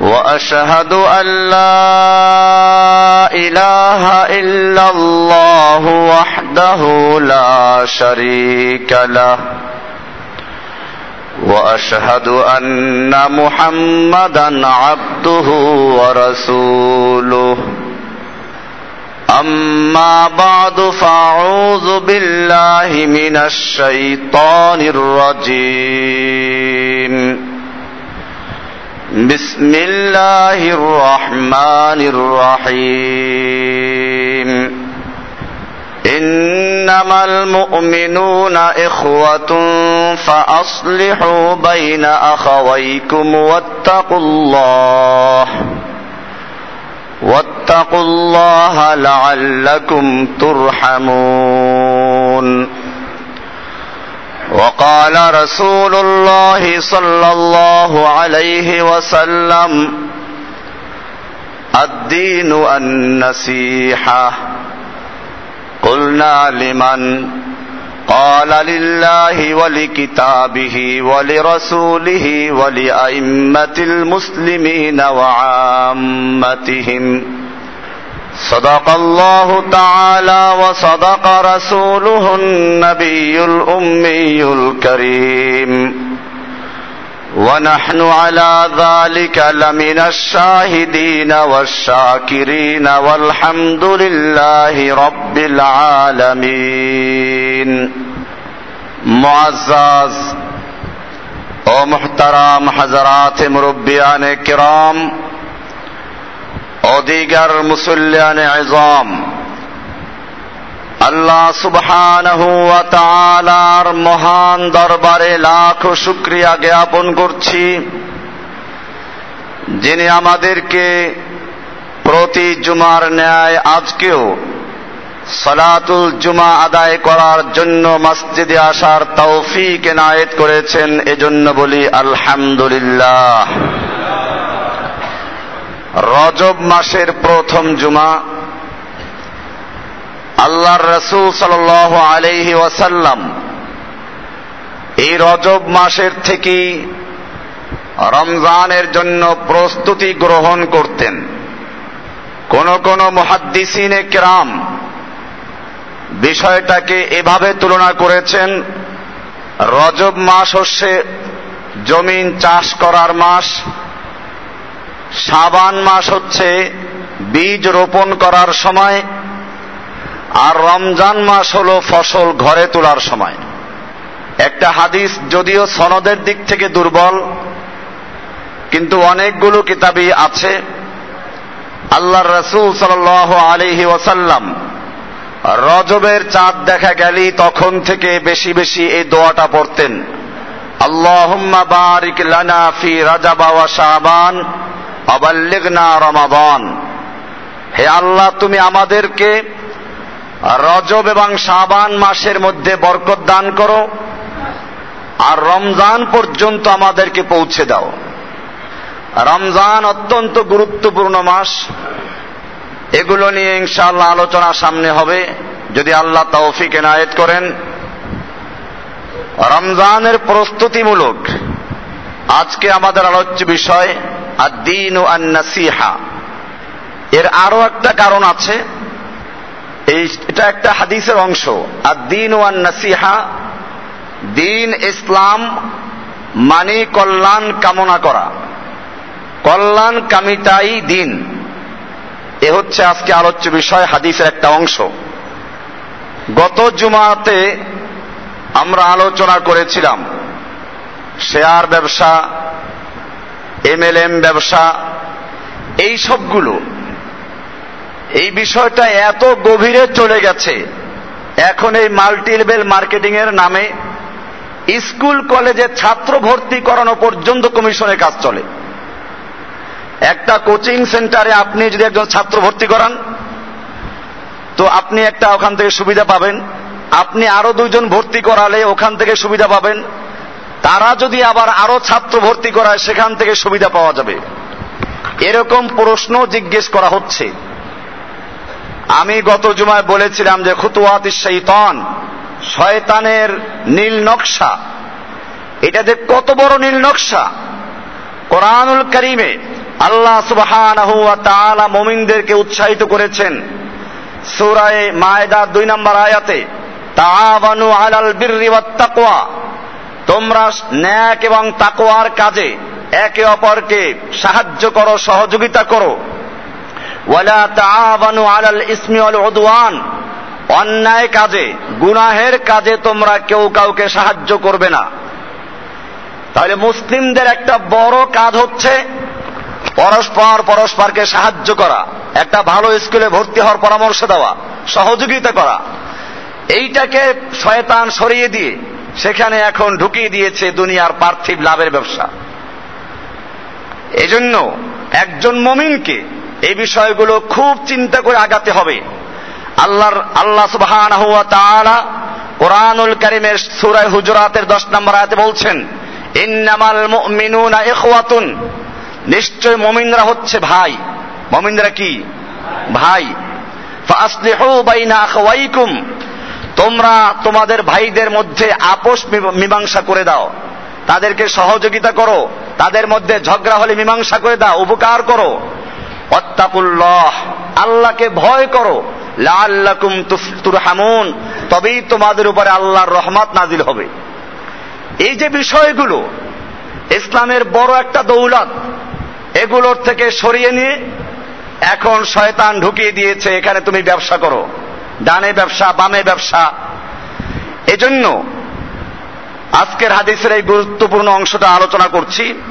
وأشهد أن لا إله إلا الله وحده لا شريك له. وأشهد أن محمدا عبده ورسوله. أما بعد فأعوذ بالله من الشيطان الرجيم. بسم الله الرحمن الرحيم انما المؤمنون اخوه فاصلحوا بين اخويكم واتقوا الله واتقوا الله لعلكم ترحمون وقال رسول الله صلى الله عليه وسلم الدين النسيحه قلنا لمن؟ قال لله ولكتابه ولرسوله ولأئمة المسلمين وعامتهم. صدق الله تعالى وصدق رسوله النبي الأمي الكريم. ونحن على ذلك لمن الشاهدين والشاكرين والحمد لله رب العالمين. معزز و محترم حضرات مربیان كرام অদিগার মুসল্লিয়ান আজম। আল্লাহ সুবহানাহু ওয়া মহান দরবারে লাখ শুক্রিয়া জ্ঞাপন করছি। যিনি আমাদেরকে প্রতি জুমার ন্যায় আজকেও সলাতুল জুমা আদায় করার জন্য মসজিদে আসার তৌফিক এনায়েত করেছেন, এজন্য বলি আলহামদুলিল্লাহ। রজব মাসের প্রথম জুমা আল্লাহর রসুল সাল আলহি ওয়াসাল্লাম এই রজব মাসের থেকেই রমজানের জন্য প্রস্তুতি গ্রহণ করতেন। কোন কোন মহাদ্দিসিনে কেরাম বিষয়টাকে এভাবে তুলনা করেছেন, রজব মাস হচ্ছে জমিন চাষ করার মাস সাবান মাস হচ্ছে বীজ রোপণ করার সময়, আর রমজান মাস হলো ফসল ঘরে তোলার সময়। একটা হাদিস যদিও সনদের দিক থেকে দুর্বল, কিন্তু অনেকগুলো কিতাবই আছে। আল্লাহ রসুল সাল আলিহি ওয়াসাল্লাম রজবের চাঁদ দেখা গেলি তখন থেকে বেশি বেশি এই দোয়াটা পড়তেন, আল্লাহুম্মা বারিক লানা ফি রাজাবা শাবান অবাল্লিগনা রমাদান। হে আল্লাহ, তুমি আমাদেরকে রজব এবং শাবান মাসের মধ্যে বরকত দান করো আর রমজান পর্যন্ত আমাদেরকে পৌঁছে দাও। রমজান অত্যন্ত গুরুত্বপূর্ণ মাস। এগুলো নিয়ে ইনশাআল্লাহ আলোচনা সামনে হবে। যদি আল্লাহ তৌফিক এনায়েত করেন। রমজানের প্রস্তুতিমূলক আজকে আমাদের আলোচ্য বিষয় ও আন্নাসিহা। এর আরও একটা কারণ আছে। এই এটা একটা হাদিসের অংশ। আদিন ও আন্নাসিহা, দিন ইসলাম মানে কল্যাণ কামনা করা। কল্যাণ কামিতাই দিন। এ হচ্ছে আজকে আলোচ্য বিষয়, হাদিসের একটা অংশ। গত জুমাতে আমরা আলোচনা করেছিলাম, শেয়ার ব্যবসা এমএলএম ব্যবসা, এই সবগুলো, এই বিষয়টা এত গভীরে চলে গেছে। এখন এই মাল্টি লেভেল মার্কেটিং এর নামে স্কুল, কলেজে ছাত্র ভর্তি করানো পর্যন্ত কমিশনের কাজ চলে। একটা কোচিং সেন্টারে আপনি যদি একজন ছাত্র ভর্তি করান, তো আপনি একটা ওখান থেকে সুবিধা পাবেন। আপনি আরও দুইজন ভর্তি করালে ওখান থেকে সুবিধা পাবেন। তারা যদি আবার আরও ছাত্র ভর্তি করায় সেখান থেকে সুবিধা পাওয়া যাবে। এরকম প্রশ্ন জিজ্ঞেস করা হচ্ছে। আমি গত জুমায় বলেছিলাম যে খুতুয়াত শৈতান, শয়তানের নীল নকশা। এটা যে কত বড় নীল নকশা। কোরআনুল করিমে আল্লাহ তাআলা মুমিনদেরকে উৎসাহিত করেছেন। সূরায়ে মায়দা দুই নম্বর আয়াতে তাআবানু আলাল বিররি তোমরা ন্যাক এবং তাকোয়ার কাজে একে অপরকে সাহায্য করো, সহযোগিতা করো। অন্যায় কাজে, গুনাহের কাজে তোমরা কেউ কাউকে সাহায্য করবে না। তাহলে মুসলিমদের একটা বড় কাজ হচ্ছে পরস্পর পরস্পরকে সাহায্য করা, একটা ভালো স্কুলে ভর্তি হওয়ার পরামর্শ দেওয়া, সহযোগিতা করা। এইটাকে শয়তান সরিয়ে দিয়ে সেখানে এখন ঢুকিয়ে দিয়েছে দুনিয়ার পার্থিব লাভের ব্যবসা। এজন্য একজন মমিনকে এই বিষয়গুলো খুব চিন্তা করে আগাতে হবে। আল্লাহর, আল্লাহ তাআলা কোরআনুল কারীমের সূরা হুজুরাতের 10 নম্বর আয়াতে বলছেন, ইন্নামাল মুমিনুনা ইখওয়াতুন। নিশ্চয় মুমিনরা হচ্ছে ভাই। মুমিনরা কি? ভাই। ফাসলিহু বাইনা আখওয়াইকুম। তোমরা তোমাদের ভাইদের মধ্যে আপোষ মীমাংসা করে দাও। তাদেরকে সহযোগিতা করো। তাদের মধ্যে ঝগড়া হলে মীমাংসা করে দাও, উপকার করো। অত্তাকুল্লাহ, আল্লাহকে ভয় করো। লাল্লাকুম তুরহামুন, তবেই তোমাদের উপরে আল্লাহর রহমত নাজিল হবে। এই যে বিষয়গুলো, ইসলামের বড় একটা দৌলত, এগুলোর থেকে সরিয়ে নিয়ে এখন শয়তান ঢুকিয়ে দিয়েছে, এখানে তুমি ব্যবসা করো। ডানে ব্যবসা, বামে ব্যবসা। এজন্য আজকের হাদিসের এই গুরুত্বপূর্ণ অংশটা আলোচনা করছি।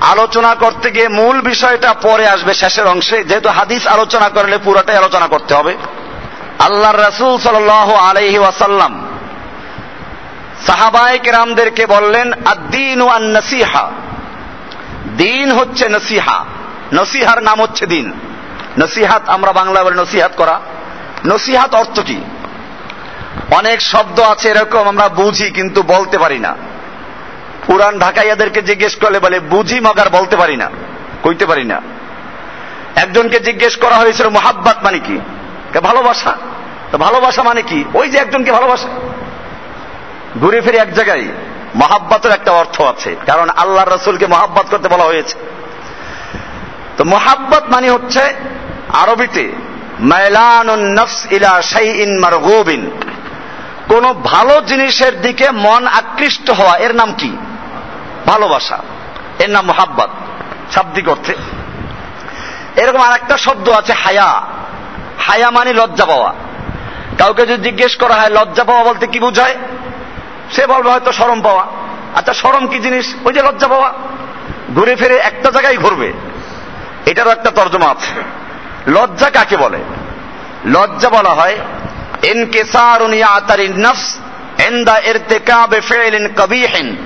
আলোচনা করতে গিয়ে মূল বিষয়টা পরে আসবে শেষের অংশে। যেহেতু হাদিস আলোচনা করলে পুরোটাই আলোচনা করতে হবে। আল্লাহ রসুল সাল আলহি ওয়াসাল্লাম সাহাবায়ক রামদেরকে বললেন, আদ্দিন ওয়ান নসিহা দিন হচ্ছে নসিহা। নসিহার নাম হচ্ছে দিন। নসিহাত আমরা বাংলা বলে নসিহাত করা। নসিহাত অর্থ কি? অনেক শব্দ আছে, এরকম আমরা বুঝি, কিন্তু বলতে পারি না। পুরান ঢাকাইয়াদেরকে জিজ্ঞেস করলে বলে, বুঝি মগার বলতে পারি না, কইতে পারি না। একজনকে জিজ্ঞেস করা হয়েছিল, মোহাব্বাত মানে কি? ভালোবাসা। তো ভালোবাসা মানে কি? ওই যে একজনকে ভালোবাসা। ঘুরে ফিরে এক জায়গায় মহাব্বাতের একটা অর্থ আছে, কারণ আল্লাহ রসুলকে মহাব্বাত করতে বলা হয়েছে। তো মোহাব্বত মানে হচ্ছে আরবিতে ইলা কোন ভালো জিনিসের দিকে মন আকৃষ্ট হওয়া, এর নাম কি? ভালোবাসা। এর নাম মোহাব্বত। শাব্দিক অর্থে। এরকম আর একটা শব্দ আছে, হায়া। হায়া মানে লজ্জা পাওয়া। কাউকে যদি জিজ্ঞেস করা হয়, লজ্জা পাওয়া বলতে কি বোঝায়? সে বলবে হয়তো সরম পাওয়া। আচ্ছা সরম কি জিনিস? ওই যে লজ্জা পাওয়া। ঘুরে ফিরে একটা জায়গায় ঘুরবে। এটারও একটা তর্জমা আছে। লজ্জা কাকে বলে? লজ্জা বলা হয়, ইনকিসারুন ইয়াতারিন নফস ইনদা ইরতিকাবে ফি'লিন কবিহিন।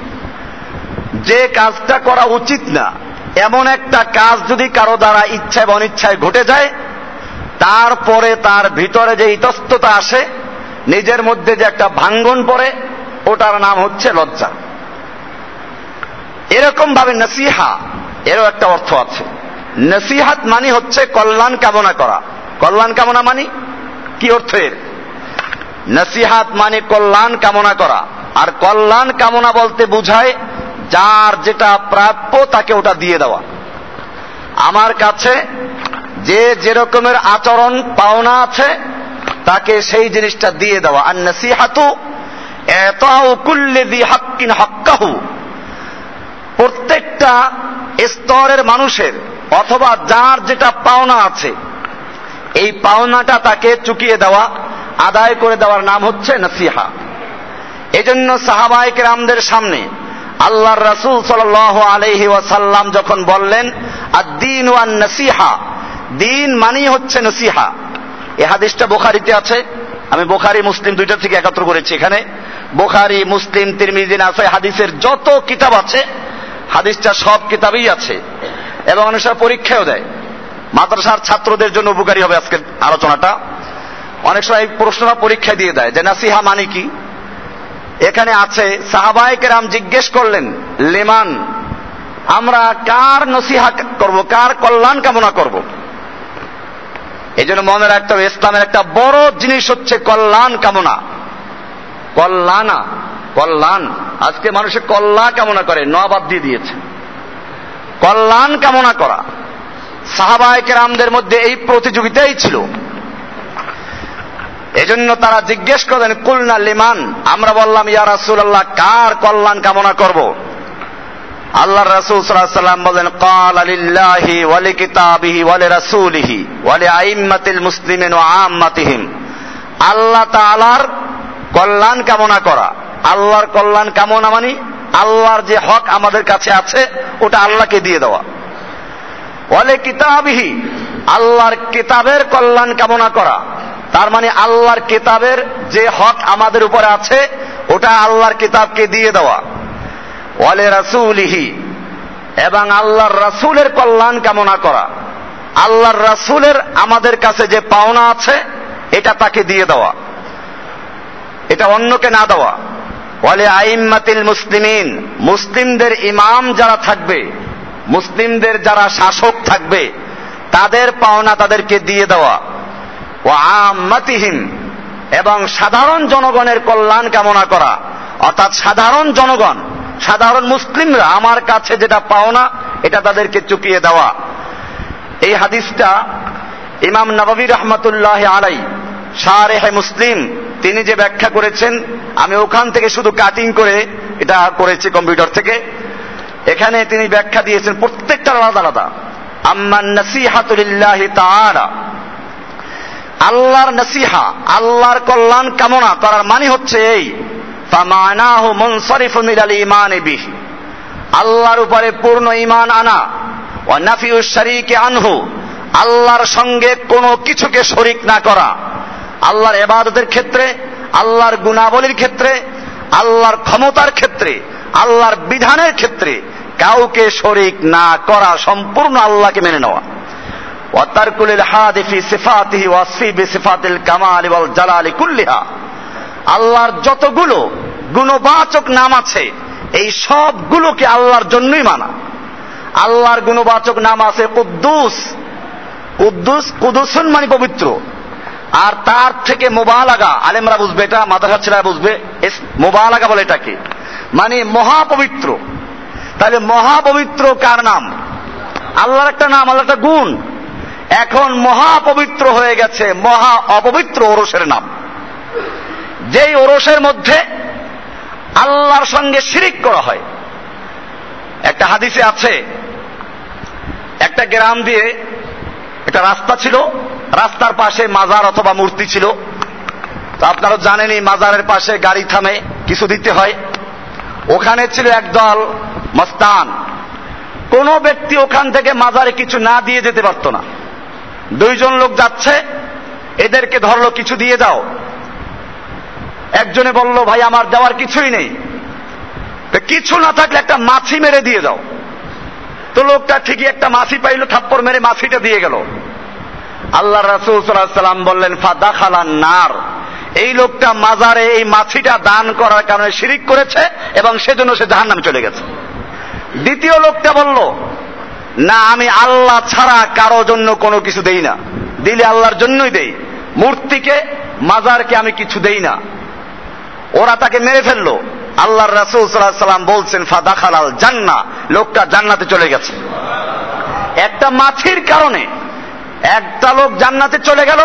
যে কাজটা করা উচিত না, এমন একটা কাজ যদি কারও দ্বারা ইচ্ছায় বা অনিচ্ছায় ঘটে যায়, তারপরে তার ভিতরে যে ইতস্ততা আসে, নিজের মধ্যে যে একটা ভাঙ্গন পড়ে, ওটার নাম হচ্ছে লজ্জা। এরকম ভাবে নসিহা, এরও একটা অর্থ আছে। নসিহাত মানে হচ্ছে কল্যাণ কামনা করা। কল্যাণ কামনা মানে? কি অর্থ এর? নসিহাত মানে কল্যাণ কামনা করা। আর কল্যাণ কামনা বলতে বুঝায় যার যেটা প্রাপ্য তাকে ওটা দিয়ে দেওয়া। আমার কাছে যে যেরকমের আচরণ, পাওনা আছে, তাকে সেই জিনিসটা দিয়ে দেওয়া। আর নসিহাতু প্রত্যেকটা স্তরের মানুষের অথবা যার যেটা পাওনা আছে, এই পাওনাটা তাকে চুকিয়ে দেওয়া, আদায় করে দেওয়ার নাম হচ্ছে নসিহা। এজন্য সাহাবাহিক রামদের সামনে আল্লাহর রাসুল সাল আলহি ওয়াসাল্লাম যখন বললেন আর দিন ওয়ান নসিহা দিন মানেই হচ্ছে নসিহা। এ হাদিসটা বোখারিতে আছে, আমি বোখারি, মুসলিম দুইটা থেকে একত্র করেছি এখানে। বোখারি, মুসলিম তিরমিজিন আছে হাদিসের যত কিতাব আছে, হাদিসটা সব কিতাবেই আছে। এবং অনেক পরীক্ষাও দেয়। মাদ্রাসার ছাত্রদের জন্য উপকারী হবে আজকের আলোচনাটা। অনেক সময় এই প্রশ্নটা পরীক্ষা দিয়ে দেয় যে, নাসিহা মানে কি? এখানে আছে সাহাবায়কের রাম জিজ্ঞেস করলেন, লেমান, আমরা কার নসিহা করব, কার কল্যাণ কামনা করব? এই জন্য মনে রাখতে হবে ইসলামের একটা বড় জিনিস হচ্ছে কল্যাণ কামনা। কল্যাণা, কল্যাণ। আজকে মানুষের কল্যাণ কামনা করে নবাদ দিয়ে দিয়েছে। কল্যাণ কামনা করা। সাহাবায়কের আমদের মধ্যে এই প্রতিযোগিতাই ছিল। এজন্য তারা জিজ্ঞেস করলেন, কুলনা লিমান? আমরা বললাম, ইয়া রাসুল আল্লাহ কার কল্যাণ কামনা করব? আল্লাহ রাসূল সাল্লাম বলেন কাল আলিল্লাহি ওয়ালি কিতাবিহি ওয়ালি রাসূলিহি ওয়ালি আইম্মাতিল মুসলিমিন ওয়া আম্মাতিহিম। আল্লাহ তাআলার কল্যাণ কামনা করা। আল্লাহর কল্যাণ কামনা মানি, আল্লাহর যে হক আমাদের কাছে আছে ওটা আল্লাহকে দিয়ে দেওয়া। ওয়ালে কিতাবিহি, আল্লাহর কিতাবের কল্যাণ কামনা করা। তার মানে আল্লাহর কিতাবের যে হক আমাদের উপরে আছে, ওটা আল্লাহর কিতাবকে দিয়ে দেওয়া। ওয়ালে রাসুলিহি, এবং আল্লাহর রাসুলের কল্যাণ কামনা করা। আল্লাহর রাসুলের আমাদের কাছে যে পাওনা আছে, এটা তাকে দিয়ে দেওয়া। এটা অন্যকে না দেওয়া। ওয়ালে আইম্মাতিল মুসলিমিন, মুসলিমদের ইমাম যারা থাকবে, মুসলিমদের যারা শাসক থাকবে, তাদের পাওনা তাদেরকে দিয়ে দেওয়া। ও আম্মাতিহীন এবং সাধারণ জনগণের কল্যাণ কামনা করা। অর্থাৎ সাধারণ জনগণ, সাধারণ মুসলিমরা আমার কাছে যেটা পাওনা, এটা তাদেরকে চুকিয়ে দেওয়া। এই হাদিসটা ইমাম নবী রহমতুল্লাহ আলাই শাহরেহে মুসলিম, তিনি যে ব্যাখ্যা করেছেন, আমি ওখান থেকে শুধু কাটিং করে এটা করেছি কম্পিউটার থেকে। এখানে তিনি ব্যাখ্যা দিয়েছেন প্রত্যেকটা আলাদা আলাদা। আম্মান নসিহাতুলিল্লাহ তাআলা। আল্লাহর নসিহা, আল্লাহর কল্যাণ কামনা করার মানে হচ্ছে এই, ফামানাহু মুনসারিফুন ইলাল ঈমান বিহ। আল্লাহর উপরে পূর্ণ ঈমান আনা, ওয়া নাফিউ শারীকে আনহু। আল্লাহর সঙ্গে কোনো কিছুকে শরিক না করা। আল্লাহর এবাদতের ক্ষেত্রে, আল্লাহর গুণাবলীর ক্ষেত্রে, আল্লাহর ক্ষমতার ক্ষেত্রে, আল্লাহর বিধানের ক্ষেত্রে কাউকে শরিক না করা সম্পূর্ণ আল্লাহকে মেনে নেওয়া। ওয়াতারকুলিল হাদিফি সিফাতিহি ওয়াসফি বিসিফাতিল কামাল ওয়াল জালালি কুল্লিহা। আল্লাহর যতগুলো গুণবাচক নাম আছে, এই সবগুলোকে আল্লাহর জন্যই মানা। আল্লাহর গুণবাচক নাম আছে কুদ্দুস। কুদ্দুস, কুদুসুন মানে পবিত্র। আর তার থেকে মোবালাগা, আলেমরা বুঝবে এটা মাদ্রাসা ছেলেরা বুঝবে মোবালাগা বলে এটাকে। মানে মহাপবিত্র। তাহলে মহাপবিত্র কার নাম? আল্লাহর একটা নাম আল্লাহ একটা গুণ। এখন মহাপবিত্র হয়ে গেছে, মহা অপবিত্র ওরসের নাম। যেই ওরসের মধ্যে আল্লাহর সঙ্গে শিরিক করা হয়। একটা হাদিসে আছে, একটা গ্রাম দিয়ে একটা রাস্তা ছিল রাস্তার পাশে মাজার অথবা মূর্তি ছিল। তো আপনারা জানেনই মাজারের পাশে গাড়ি থামে, কিছু দিতে হয়। ওখানে ছিল একদল মস্তান। কোন ব্যক্তি ওখান থেকে মাজারে কিছু না দিয়ে যেতে পারতো না। দুইজন লোক যাচ্ছে, এদেরকে ধরলো, কিছু দিয়ে যাও একজনে বলল, ভাই, আমার দেওয়ার কিছুই নেই। কিছু না থাকলে একটা মাছি মেরে দিয়ে যাও তো লোকটা ঠিকই একটা মাছি পাইলো থাপ্পর মেরে মাছিটা দিয়ে গেল। আল্লাহ রাসুল সাল্লাম বললেন ফাদা খালান নার। এই লোকটা মাজারে এই মাছিটা দান করার কারণে শিরিক করেছে এবং সেজন্য সে জাহান নামে চলে গেছে। দ্বিতীয় লোকটা বলল, না, আমি আল্লাহ ছাড়া কারও জন্য কোনো কিছু দেই না। দিলে আল্লাহর জন্যই দেই। মূর্তিকে, মাজারকে আমি কিছু দেই না। ওরা তাকে মেরে ফেলল। আল্লাহর রাসুল সাল্লাম বলছেন ফাদা খালাল জান্না লোকটা জান্নাতে চলে গেছে। একটা মাছির কারণে একটা লোক জান্নাতে চলে গেল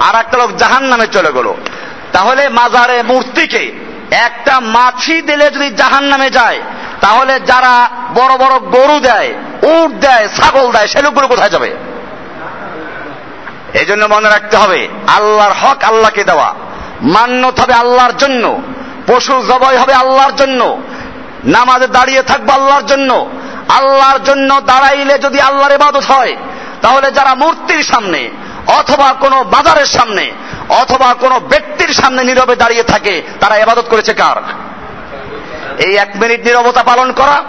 আর একটা লোক জাহান নামে চলে গেল। তাহলে মাজারে মূর্তিকে একটা মাছি দিলে যদি জাহান নামে যায়, তাহলে যারা বড় বড় গরু দেয়, উট দেয়, ছাগল দেয়, সে লোকগুলো কোথায় যাবে? এই জন্য মনে রাখতে হবে, আল্লাহর হক আল্লাহকে দেওয়া। মান্যত হবে আল্লাহর জন্য পশু জবাই হবে আল্লাহর জন্য, নামাজে দাঁড়িয়ে থাকব আল্লাহর জন্য। আল্লাহর জন্য দাঁড়াইলে যদি আল্লাহর ইবাদত হয় তাহলে যারা মূর্তির সামনে অথবা কোনো বাজারের সামনে অথবা কোনো ব্যক্তির সামনে নীরবে দাঁড়িয়ে থাকে, তারা এবাদত করেছে কার? এই এক মিনিট নীরবতা পালন করা,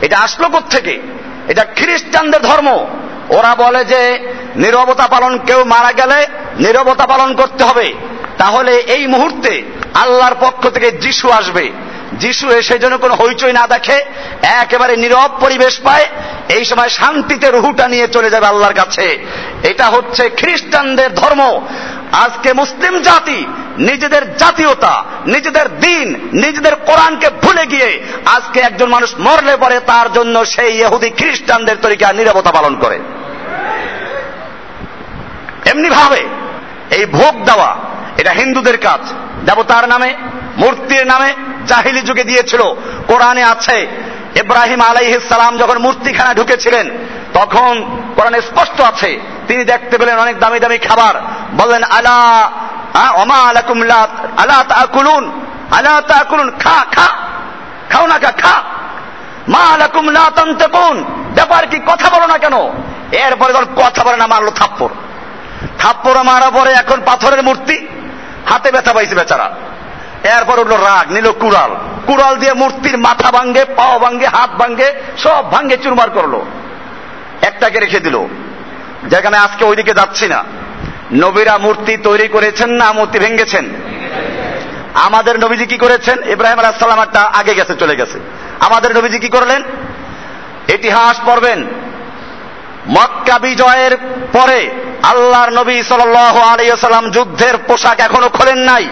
এটা আসলো থেকে এটা খ্রিস্টানদের ধর্ম। ওরা বলে যে নীরবতা পালন, কেউ মারা গেলে নীরবতা পালন করতে হবে। তাহলে এই মুহূর্তে আল্লাহর পক্ষ থেকে যিশু আসবে। যিশু এসে যেন কোনো হইচই না দেখে, একেবারে নীরব পরিবেশ পায়, এই সময় শান্তিতে রুহুটা নিয়ে চলে যাবে আল্লাহর কাছে। এটা হচ্ছে খ্রিস্টানদের ধর্ম। আজকে মুসলিম জাতি নিজেদের জাতীয়তা, নিজেদের দিন, নিজেদের কোরআনকে ভুলে গিয়ে আজকে একজন মানুষ মরলে পরে তার জন্য সেই ইহুদি খ্রিস্টানদের তরিকা নিরাপত্তা পালন করে। এমনি ভাবে এই ভোগ দেওয়া, এটা হিন্দুদের কাজ। দেবতার নামে মূর্তির নামে জাহিলি যুগে দিয়েছিল। কোরআনে আছে, ইব্রাহিম সালাম যখন মূর্তিখানা ঢুকেছিলেন, তখন কোরআনে স্পষ্ট আছে, তিনি দেখতে পেলেন অনেক দামি দামি খাবার। বললেন, আলা অমা আলাকুম আলা তাকুলুন আলা তাকুলুন, খা খা, খাও না, খা খা। মা আলাকুম লা তান্তাকুন, ব্যাপার কি, কথা বলো না কেন? এরপরে যখন কথা বলে না, মারলো থাপ্পড়। থাপ্পড় মারা পরে এখন পাথরের মূর্তি, হাতে ব্যথা পাইছে বেচারা। এরপর উঠল রাগ, নিল কুড়াল। কুড়াল দিয়ে মূর্তির মাথা ভাঙ্গে, পাও ভাঙ্গে, হাত ভাঙ্গে, সব ভাঙ্গে চুরমার করল। একটাকে রেখে দিল। যেখানে আজকে ওইদিকে যাচ্ছি না। নবীরা মূর্তি তৈরি করেছেন না মূর্তি ভেঙ্গেছেন? আমাদের নবীজি কি করেছেন? ইব্রাহিম আলাহাল্লাম একটা আগে গেছে, চলে গেছে। আমাদের নবীজি কি করলেন? ইতিহাস পড়বেন। মক্কা বিজয়ের পরে আল্লাহর নবী সাল আলিয়াল্লাম যুদ্ধের পোশাক এখনও খোলেন নাই।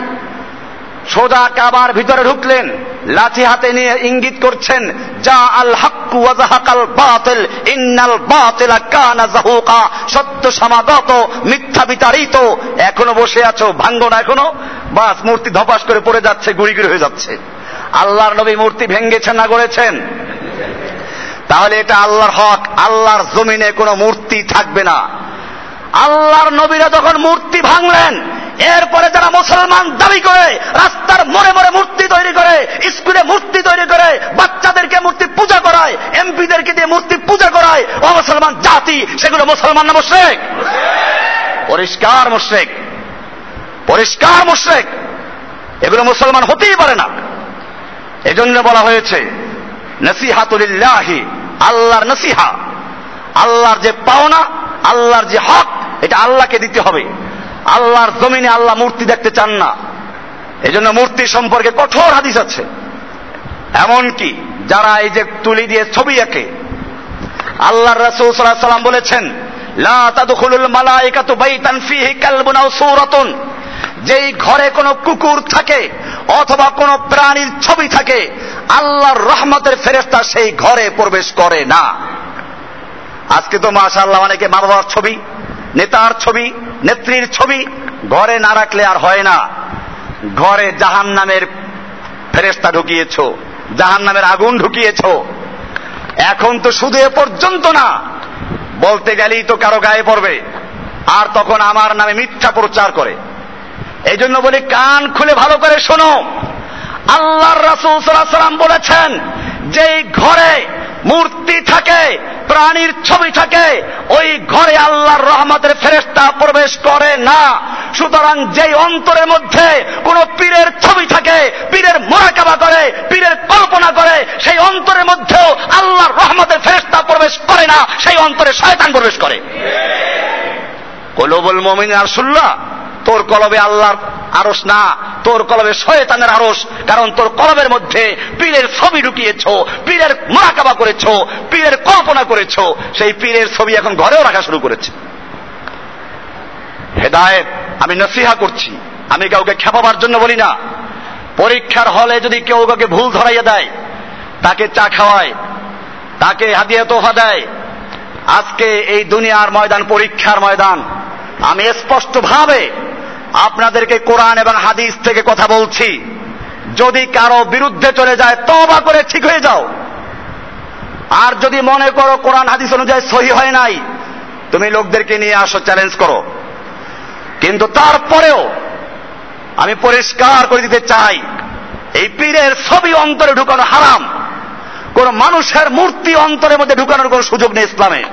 সোজা কাবার ভিতরে ঢুকলেন, লাঠি হাতে নিয়ে ইঙ্গিত করছেন, যা আল হাক্কু ওয়াজাহাকাল বাতিল, ইন্নাল বাতিলা কানা জাহুকা সত্য সমাগত, মিথ্যা বিতাড়িত। এখনও বসে আছো, ভাঙ্গ না এখনও? বাস, মূর্তি ধপাস করে পড়ে যাচ্ছে, গুড়ি গুড়ি হয়ে যাচ্ছে। আল্লাহর নবী মূর্তি ভেঙ্গেছেন না গড়েছেন? তাহলে এটা আল্লাহর হক, আল্লাহর জমিনে কোনো মূর্তি থাকবে না। আল্লাহর নবীরা যখন মূর্তি ভাঙলেন এরপরে যারা মুসলমান দাবি করে, রাস্তার মোড়ে মোড়ে মূর্তি তৈরি করে, স্কুলে মূর্তি তৈরি করে, বাচ্চাদেরকে মূর্তি পূজা করায়, এমপিদেরকে দিয়ে মূর্তি পূজা করায়, ও মুসলমান জাতি, সেগুলো মুসলমান না মুশ্রেক? পরিষ্কার মুশ্রেক। পরিষ্কার মুশ্রেক। এগুলো মুসলমান হতেই পারে না। এজন্য বলা হয়েছে, নসিহাতুলিল্লাহি, আল্লাহর নসিহা। আল্লাহর যে পাওনা, আল্লাহর যে হক, এটা আল্লাহকে দিতে হবে। আল্লাহর জমিনে আল্লাহ মূর্তি দেখতে চান না। এই জন্য মূর্তি সম্পর্কে কঠোর হাদিস আছে। এমনকি যারা এই যে তুলি দিয়ে ছবি আঁকে আল্লাহ রসুল সাল্লাম বলেছেন যেই ঘরে কোনো কুকুর থাকে অথবা কোনো প্রাণীর ছবি থাকে, আল্লাহর রহমতের ফেরেস্তা সেই ঘরে প্রবেশ করে না। আজকে তো মাশাল্লাহ অনেকে মা বাবার ছবি, নেতার ছবি নেত্রীর ছবি, ঘরে না রাখলে আর হয় না। ঘরে জাহান নামের ফেরেস্তা ঢুকিয়েছ জাহান নামের আগুন ঢুকিয়েছ। এখন তো শুধু এ পর্যন্ত না, বলতে গেলেই তো কারও গায়ে পড়বে, আর তখন আমার নামে মিথ্যা প্রচার করে। এই জন্য বলি, কান খুলে ভালো করে শোনো। আল্লাহর রাসুল সাল্লাম বলেছেন, যেই ঘরে মূর্তি থাকে, প্রাণীর ছবি থাকে, ওই ঘরে আল্লাহর রহমতের ফেরেস্তা প্রবেশ করে না। সুতরাং যেই অন্তরের মধ্যে কোন পীরের ছবি থাকে, পীরের মোরাকাবা করে, পীরের কল্পনা করে, সেই অন্তরের মধ্যেও আল্লাহর রহমতের ফেরেস্তা প্রবেশ করে না, সেই অন্তরে শয়তান প্রবেশ করে। কলবল মমিন আর শুনলা তোর কলবে আল্লাহর আরস না, তোর কলবে শয়তানের আরস কারণ তোর কলবের মধ্যে পীরের ছবি ঢুকিয়েছ, পীরের মাকাবা করেছ, পীরের কল্পনা করেছ, সেই পীরের ছবি এখন ঘরেও রাখা শুরু করেছে। হেদায়েত, আমি নসিহা করছি, আমি কাউকে খেপাবার জন্য বলি না। পরীক্ষার হলে যদি কেউ কাউকে ভুল ধরাইয়া দেয়, তাকে চা খাওয়ায়, তাকে হাদিয়া তোফা দেয়। আজকে এই দুনিয়ার ময়দান, পরীক্ষার ময়দান। আমি স্পষ্টভাবে আপনাদেরকে কোরআন এবং হাদিস থেকে কথা বলছি। যদি কারও বিরুদ্ধে চলে যায় তবা করে ঠিক হয়ে যাও। আর যদি মনে করো কোরআন, হাদিস অনুযায়ী সহি হয় নাই, তুমি লোকদেরকে নিয়ে আসো চ্যালেঞ্জ করো। কিন্তু তারপরেও আমি পরিষ্কার করে দিতে চাই, এই পীরের ছবি অন্তরে ঢুকানো হারাম। কোন মানুষের মূর্তি অন্তরের মধ্যে ঢুকানোর কোন সুযোগ নেই ইসলামে।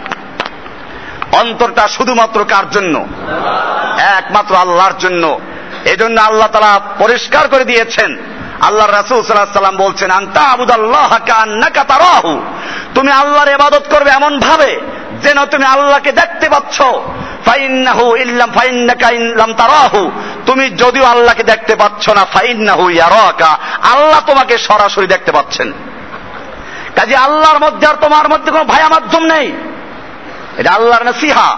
অন্তরটা শুধুমাত্র কার জন্য? একমাত্র আল্লাহর জন্য। এজন্য আল্লাহ তালা পরিষ্কার করে দিয়েছেন। আল্লাহ রাসুল সাল্লাহ সাল্লাম বলছেন, আন্তা আবুদ আল্লাহ তুমি আল্লাহর ইবাদত করবে এমন ভাবে যেন তুমি আল্লাহকে দেখতে পাচ্ছ। ফাইন্নাহু ইল্লাম, ফাইন্নাকা ইল্লাম তারাহু। তুমি যদিও আল্লাহকে দেখতে পাচ্ছ না, ফাইন্নাহু ইয়ারাকা। আল্লাহ তোমাকে সরাসরি দেখতে পাচ্ছেন। কাজে আল্লাহর মধ্যে আর তোমার মধ্যে কোনো ভায়া মাধ্যম নেই। এটা আল্লাহর নসিহা।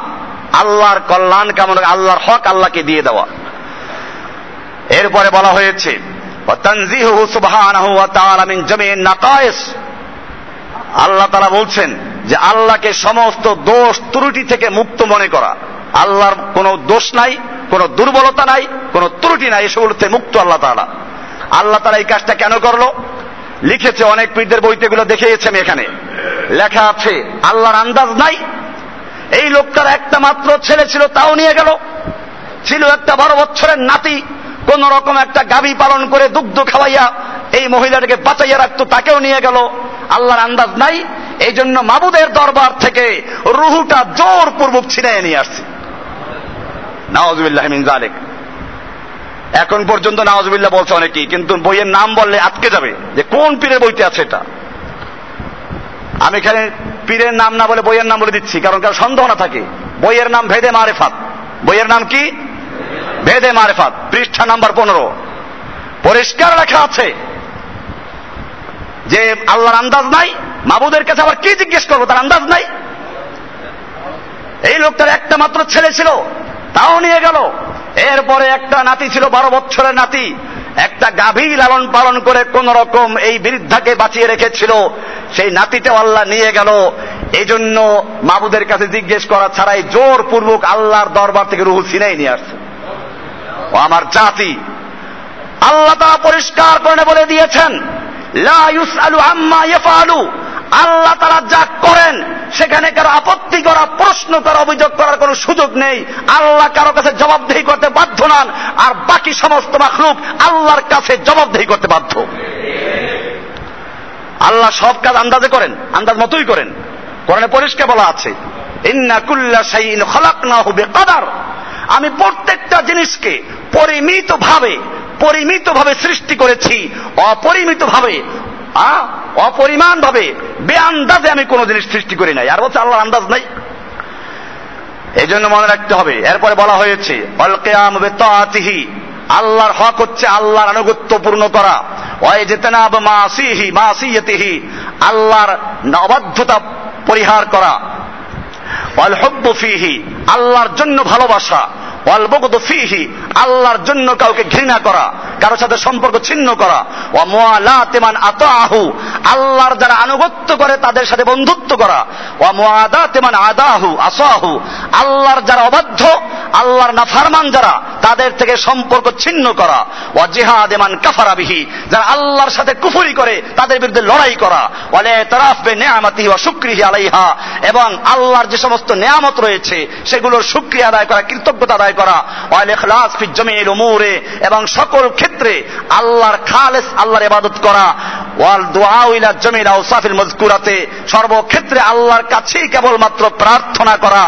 আল্লাহর কল্যাণ কেমন আল্লাহর হক আল্লাহকে দিয়ে দেওয়া। এরপরে বলা হয়েছে আল্লাহ তারা বলছেন যে, আল্লাহকে সমস্ত দোষ ত্রুটি থেকে মুক্ত মনে করা। আল্লাহর কোনো দোষ নাই, কোনো দুর্বলতা নাই, কোনো ত্রুটি নাই, এসবগুলোতে মুক্ত আল্লাহ তালা আল্লাহ তারা এই কাজটা কেন করল? লিখেছে, অনেক পীরদের বইতে গুলো দেখিয়েছে আমি এখানে। লেখা আছে, আল্লাহর আন্দাজ নাই এই লোকটার একটা মাত্র ছেলে ছিল, তাও নিয়ে গেল। ছিল একটা বারো বছরের নাতি, কোন রকম একটা গাবি পালন করে দুগ্ধ খাওয়াইয়া এই মহিলাটাকে বাঁচাইয়া রাখতো, তাকেও নিয়ে গেল। আল্লাহর আন্দাজ নাই, এই জন্য মাবুদের দরবার থেকে রুহুটা জোর পূর্বক ছিনাই নিয়ে আসছে। নওয়াজুবিল্লাহ মিন জালেক এখন পর্যন্ত নওয়াজুবিল্লাহ বলছে অনেকেই, কিন্তু বইয়ের নাম বললে আটকে যাবে যে কোন পীরের বইতে আছে এটা। আমি এখানে পীরের নাম না বলে বইয়ের নাম বলে দিচ্ছি, কারণ কারণ সন্দেহ না থাকে। বইয়ের নাম ভেদে মারেফাত। বইয়ের নাম কি? ভেদে মারেফাত। পৃষ্ঠা নাম্বার পনেরো। পরিষ্কার লেখা আছে যে আল্লাহর আন্দাজ নাই। মাবুদের কাছে আবার কি জিজ্ঞেস করব? তার আন্দাজ নাই। এই লোকটার একটা মাত্র ছেলে ছিল, তাও নিয়ে গেল। এরপরে একটা নাতি ছিল, বারো বছরের নাতি। একটা গাভী লালন পালন করে কোন রকম এই বৃদ্ধাকে বাঁচিয়ে রেখেছিল, সেই নাতিটাও আল্লাহ নিয়ে গেল। এই জন্য মাবুদের কাছে জিজ্ঞেস করা ছাড়াই জোর পূর্বক আল্লাহর দরবার থেকে রুহু সিনাই নিয়ে আসছে। ও আমার জাতি আল্লাহ তারা পরিষ্কার করে বলে দিয়েছেন আম্মা আল্লাহ তারা যা করেন সেখানে কারও আপত্তি করা, প্রশ্ন করা, অভিযোগ করার কোনো সুযোগ নেই। আল্লাহ কারও কাছে জবাবদেহি করতে বাধ্য নন। আর বাকি সমস্ত মাখলুক আল্লাহর কাছে জবাবদেহি করতে বাধ্য। আল্লাহ সব কাজ আন্দাজে করেন, আন্দাজ মতোই করেন। কোরআনে পরিষ্কার বলা আছে আমি প্রত্যেকটা জিনিসকে পরিমিত ভাবে পরিমিত ভাবে সৃষ্টি করেছি অপরিমিত ভাবে অপরিমাণ ভাবে বেআন্দাজে আমি কোন জিনিস সৃষ্টি করি নাই। আর বলছে আল্লাহর আন্দাজ নাই। এই জন্য মনে রাখতে হবে। এরপরে বলা হয়েছে আল্লাহর হক হচ্ছে আল্লাহর আনুগত্য পূর্ণ করা। ওয়ে জেতেনাব মাসিহি, মাসিয়তিহি, আল্লাহর অবাধ্যতা পরিহার করা। ফিহি, আল্লাহর জন্য ভালোবাসা। ফিহি, আল্লাহর জন্য কাউকে ঘৃণা করা কারোর সাথে সম্পর্ক ছিন্ন করা। ওয়া মুআলাতে মান আতাহু আল্লাহর যারা আনুগত্য করে তাদের সাথে বন্ধুত্ব করা। ওয়া মুআদাতে মান আদাহু, আসাহু, আল্লাহর যারা অবাধ্য, আল্লাহর নাফারমান যারা, তাদের থেকে সম্পর্ক ছিন্ন করা। ও জিহাদে মান কাফারা বিহি, যারা আল্লাহর সাথে কুফুরি করে, তাদের বিরুদ্ধে লড়াই করা। ওয়ালে তারাফ বে নিয়ামাতিহি ওয়া শুকরিহি আলাইহা, এবং আল্লাহর যে সমস্ত নেয়ামত রয়েছে, সেগুলোর শুকরিয়া আদায় করা, কৃতজ্ঞতা আদায় করা ওয়াল ইখলাস ফি জামিল উমুরে এবং সকল ক্ষেত্রে আল্লাহর খালেস আল্লাহর ইবাদত করা ওয়াল দোয়া ইলা জামিল আওসাফিল মজকুরাতে সর্বক্ষেত্রে আল্লাহর কাছেই কেবলমাত্র প্রার্থনা করা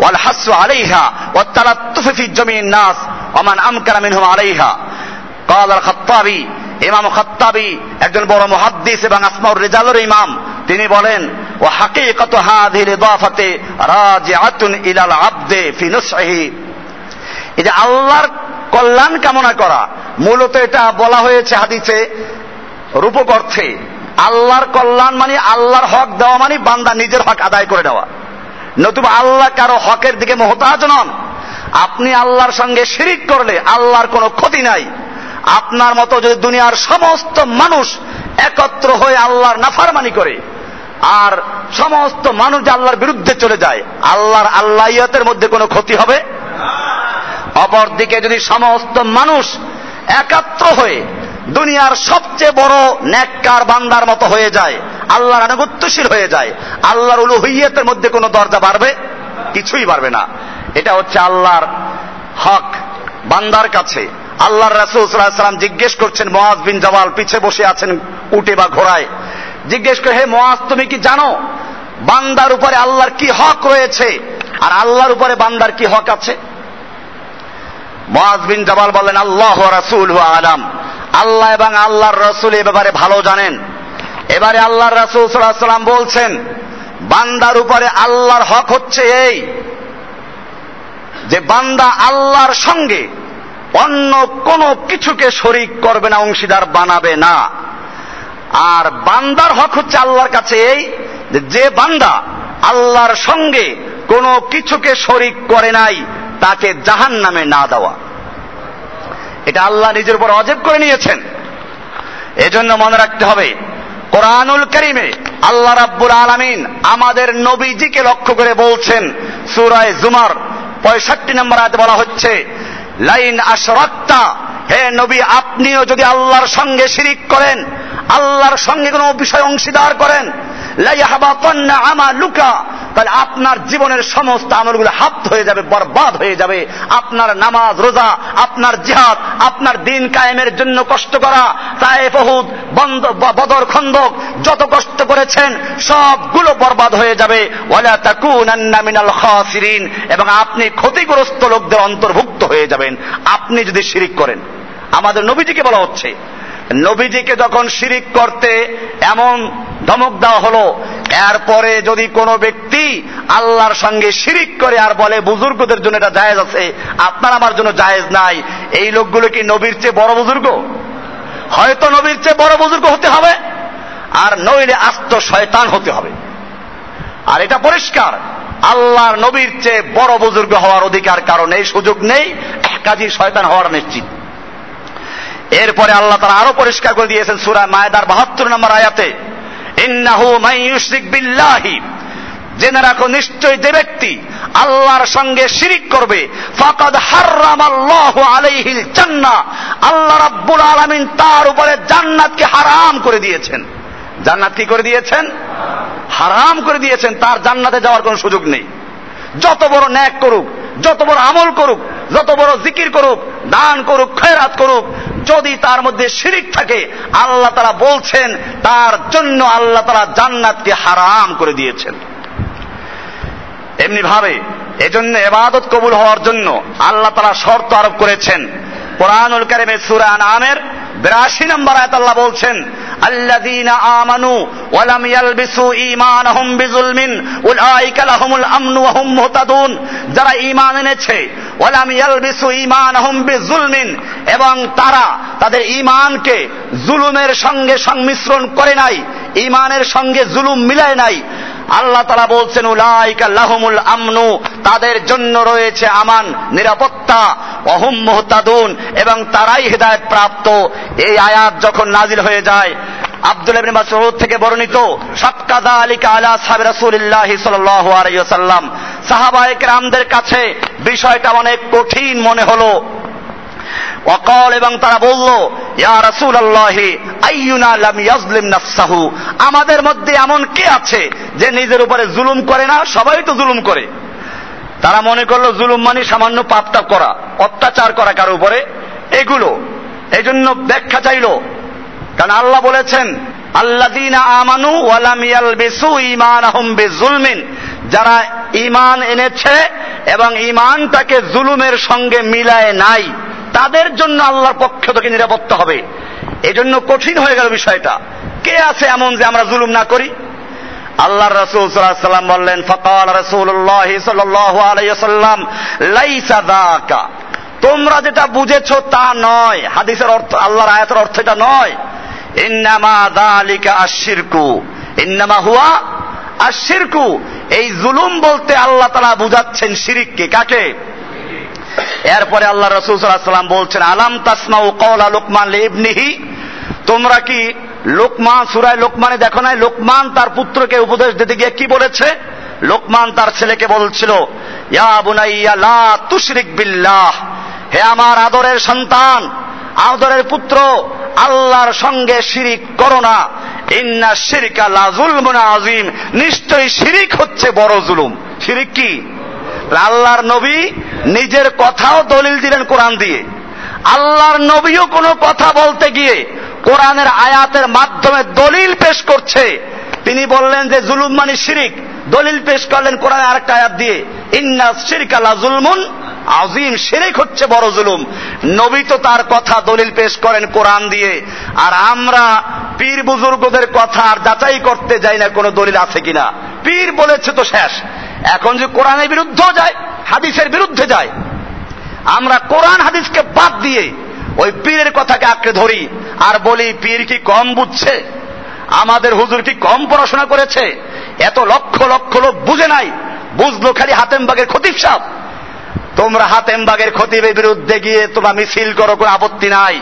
ওয়াল হাসু আলাইহা ওয়াত তালাত্তুফ ফি জামিন নাস ওমান আমকারা মিনহুম আলাইহা قال الخطابي ইমাম খাত্তাবি একজন বড় মুহাদ্দিস এবং আসমাউর রিজালের ইমাম তিনি বলেন ও হাকিকত হাদিল ইদাফাতে রাজিআতুন ইলাল আবদে ফি নুসহি এই যে আল্লাহর কল্যাণ কামনা করা, মূলত এটা বলা হয়েছে হাদিসে রূপক অর্থে আল্লাহর কল্যাণ মানে আল্লাহর হক দেওয়া মানে বান্দা নিজের হক আদায় করে দেওয়া নতুবা আল্লাহ কারও হকের দিকে মহতাজ নন। আপনি আল্লাহর সঙ্গে শিরিক করলে আল্লাহর কোনো ক্ষতি নাই। আপনার মতো যদি দুনিয়ার সমস্ত মানুষ একত্র হয়ে আল্লাহর নাফারমানি করে, আর সমস্ত মানুষ আল্লাহর বিরুদ্ধে চলে যায়, আল্লাহর আল্লাহিয়তের মধ্যে কোনো ক্ষতি হবে? অপরদিকে যদি সমস্ত মানুষ একাত্র হয়ে দুনিয়ার সবচেয়ে বড় নেককার বান্দার মতো হয়ে যায়, আল্লাহর আনুগত্যশীল হয়ে যায়, আল্লাহর উলুহিয়তের মধ্যে কোনো দরজা বাড়বে? কিছুই বাড়বে না। এটা হচ্ছে আল্লাহর হক বান্দার কাছে। আল্লাহর রাসুল সাল্লাম জিজ্ঞেস করছেন মোয়াজ বিন জওয়াল পিছে বসে আছেন উটে বা ঘোড়ায়? জিজ্ঞেস করে, হে মোয়াজ তুমি কি জানো বান্দার উপরে আল্লাহর কি হক রয়েছে? আর আল্লাহর উপরে বান্দার কি হক আছে? মহাজ বিন জাবাল বললেন, আল্লাহ রাসুল আলাম। আল্লাহ এবং আল্লাহর রসুল এ ব্যাপারে ভালো জানেন। এবারে আল্লাহর রাসুল সাল্লাহ সাল্লাম বলছেন, বান্দার উপরে আল্লাহর হক হচ্ছে এই যে বান্দা আল্লাহর সঙ্গে অন্য কোনো কিছুকে শরিক করবে না, অংশীদার বানাবে না। আর বান্দার হক হচ্ছে আল্লাহর কাছে এই যে বান্দা আল্লাহর সঙ্গে কোনো কিছুকে শরিক করে নাই তাকে জাহান নামে না দেওয়া। এটা আল্লাহ নিজের উপর অজেব করে নিয়েছেন। এজন্য মনে রাখতে হবে, কোরআনুল করিমে আল্লাহ রাব্বুল আলামিন আমাদের নবীজিকে লক্ষ্য করে বলছেন, সুরায় জুমার পঁয়ষট্টি নম্বর আয়াতে বলা হচ্ছে, লাইন আশরাক্তা, হে নবী, আপনিও যদি আল্লাহর সঙ্গে শিরিক করেন, আল্লাহর সঙ্গে কোনো বিষয় অংশীদার করেন লুকা তাহলে আপনার জীবনের সমস্ত আমলগুলো হাত হয়ে যাবে, বরবাদ হয়ে যাবে। আপনার নামাজ, রোজা, আপনার জিহাদ, আপনার দিন কায়েমের জন্য কষ্ট করা, তায়েফ বহুদ বন্ধ, বদর, খন্দক, যত কষ্ট করেছেন, সবগুলো বরবাদ হয়ে যাবে। মিনাল এবং আপনি ক্ষতিগ্রস্ত লোকদের অন্তর্ভুক্ত হয়ে যাবেন। আপনি যদি শিরিক করেন। আমাদের নবীজিকে বলা হচ্ছে নবীজিকে যখন শিরিক করতে এমন ধমক দেওয়া হলো, এরপরে যদি কোনো ব্যক্তি আল্লাহর সঙ্গে শিরিক করে আর বলে, বুজুর্গদের জন্য এটা জায়েজ আছে, আপনার আমার জন্য জায়েজ নাই এই লোকগুলো কি নবীর চেয়ে বড় বুজুর্গ? হয়তো নবীর চেয়ে বড় বুজুর্গ হতে হবে, আর নইলে আস্ত শয়তান হতে হবে। আর এটা পরিষ্কার, আল্লাহর নবীর চেয়ে বড় বুজুর্গ হওয়ার অধিকার কারণ এই সুযোগ নেই কাজী শয়তান হওয়ার নিশ্চিত। এরপরে আল্লাহ তারা আরও পরিষ্কার করে দিয়েছেন সুরা মায়দার বাহাত্তর নম্বর আয়াতে, ইন্নাহু মাইয়ুশরিক বিল্লাহি জেনে রাখো নিশ্চয় যে ব্যক্তি আল্লাহর সঙ্গে শিরিক করবে, ফাকাদ হাররাম আল্লাহু আলাইহিল জান্নাহ আল্লাহ রাব্বুল আলামিন তার উপরে জান্নাতকে হারাম করে দিয়েছেন। জান্নাত কি করে দিয়েছেন? হারাম করে দিয়েছেন, তার জান্নাতে যাওয়ার কোনো সুযোগ নেই। যত বড় ন্যাক করুক, যত বড় আমল করুক, যত বড় জিকির করুক, দান করুক, খয়রাত করুক যদি তার মধ্যে শিরিক থাকে, আল্লাহ তারা বলছেন, তার জন্য আল্লাহ তারা জান্নাতকে হারাম করে দিয়েছেন। এমনি ভাবে এজন্য এবাদত কবুল হওয়ার জন্য আল্লাহ তারা শর্ত আরোপ করেছেন। কোরআনুল কারিমের সুরান আমের বিরাশি নম্বর আয়াত বলছেন, আল্লাযীনা আমানু ওয়া লাম ইয়ালবিসু ঈমানাহুম বিজুলমিন উলাইকা লাহুমুল আমনু ওয়া হুম মুহতাদুন। যারা ঈমান এনেছে, ওয়া লাম ইয়ালবিসু ঈমানাহুম বিজুলমিন এবং তারা তাদের ঈমানকে জুলুমের সঙ্গে সংমিশ্রণ করে নাই, ঈমানের সঙ্গে জুলুম মিলায় নাই আল্লাহ তারা বলছেন, উলাইকা লাহুমুল আমনু তাদের জন্য রয়েছে আমান, নিরাপত্তা অহুম মোহতাদুন, এবং তারাই হেদায়ত প্রাপ্ত। এই আয়াত যখন নাজিল হয়ে যায়, আব্দুল ইবনে মাসউদ থেকে বর্ণিত সাক্কাদা আলিকা আলা সাহাবী রাসূলুল্লাহ সাল্লাল্লাহু আলাইহি ওয়াসাল্লাম সাহাবায়ে কাছে বিষয়টা অনেক কঠিন মনে হলো। অকল এবং তারা বলল, ইয়া রাসূল আইয়ুনা লাম ইয়াজলিম নাফসাহু? আমাদের মধ্যে এমন কে আছে যে নিজের উপরে জুলুম করে না? সবাই তো জুলুম করে। তারা মনে করল, জুলুম মানে সামান্য পাপটা করা, অত্যাচার করা কারও উপরে। এগুলো এই জন্য ব্যাখ্যা চাইল। কারণ আল্লাহ বলেছেন আল্লাদিনা আমানু ওয়ালাম ইয়ালবিসু ঈমানাহুম বিজুলমিন যারা ঈমান এনেছে এবং ঈমানটাকে জুলুমের সঙ্গে মিলায় নাই তাদের জন্য আল্লাহর পক্ষ থেকে নিরাপত্তা হবে। এজন্য কঠিন হয়ে গেল বিষয়টা। কে আছে এমন যে আমরা জুলুম না করি? আল্লাহ রসুল সাল্লাম বললেন, ফকাল রসুল্লাহ সাল্লাহ আলাইসাল্লাম লাইসা দাকা। তোমরা যেটা বুঝেছ তা নয়। হাদিসের অর্থ, আল্লাহর আয়াতের অর্থ এটা নয়। ইন্নামা দালিকা আশিরকু ইন্নামা হুয়া আশিরকু এই জুলুম বলতে আল্লাহ তালা বুঝাচ্ছেন শিরিককে। কাকে? এরপরে আল্লাহ রসুল সাল্লাম বলছেন, আলাম তাসমাউ কওলা লোকমান ইবনিহি তোমরা কি লোকমান, সুরায় লোকমানে দেখো নাই? লোকমান তার পুত্রকে উপদেশ দিতে গিয়ে কি বলেছে? লোকমান তার ছেলেকে বলছিল, ইয়া লা তুশরিক বিল্লাহ, হে আমার আদরের সন্তান, আদরের পুত্র, আল্লাহর সঙ্গে শিরিক করো না। ইন্না শিরিকা লাজুল আজিম নিশ্চয়ই শিরিক হচ্ছে বড় জুলুম। শিরিক কি? আল্লাহর নবী নিজের কথাও দলিল দিলেন কোরআন দিয়ে। আল্লাহর নবীও কোনো কথা বলতে গিয়ে কোরআনের আয়াতের মাধ্যমে দলিল পেশ করছে। তিনি বললেন যে, জুলুম মানে শিরিক। দলিল পেশ করলেন কোরআনে আরেকটা আয়াত দিয়ে, ইন্না শিরকা লা জুলমুন আজিম শিরিক হচ্ছে বড় জুলুম। নবী তো তার কথা দলিল পেশ করেন কোরআন দিয়ে। আর আমরা পীর বুজুর্গদের কথা আর যাচাই করতে যাই না কোনো দলিল আছে কিনা। পীর বলেছে তো শেষ। এখন যে কোরআনের বিরুদ্ধেও যায়, হাদিসের বিরুদ্ধে যায়, আমরা কোরআন হাদিসকে বাদ দিয়ে ওই পীরের কথাকে আঁকড়ে ধরি, আর বলি, পীর কি কম বুঝছে? আমাদের হুজুর কি কম পড়াশোনা করেছে? এত লক্ষ লক্ষ লোক বুঝে নাই, বুঝলো খালি হাতেমবাগের খতিব সাহ তোমরা হাতেমবাগের খতিবের বিরুদ্ধে গিয়ে তোমরা মিছিল করো, কোনো আপত্তি নাই।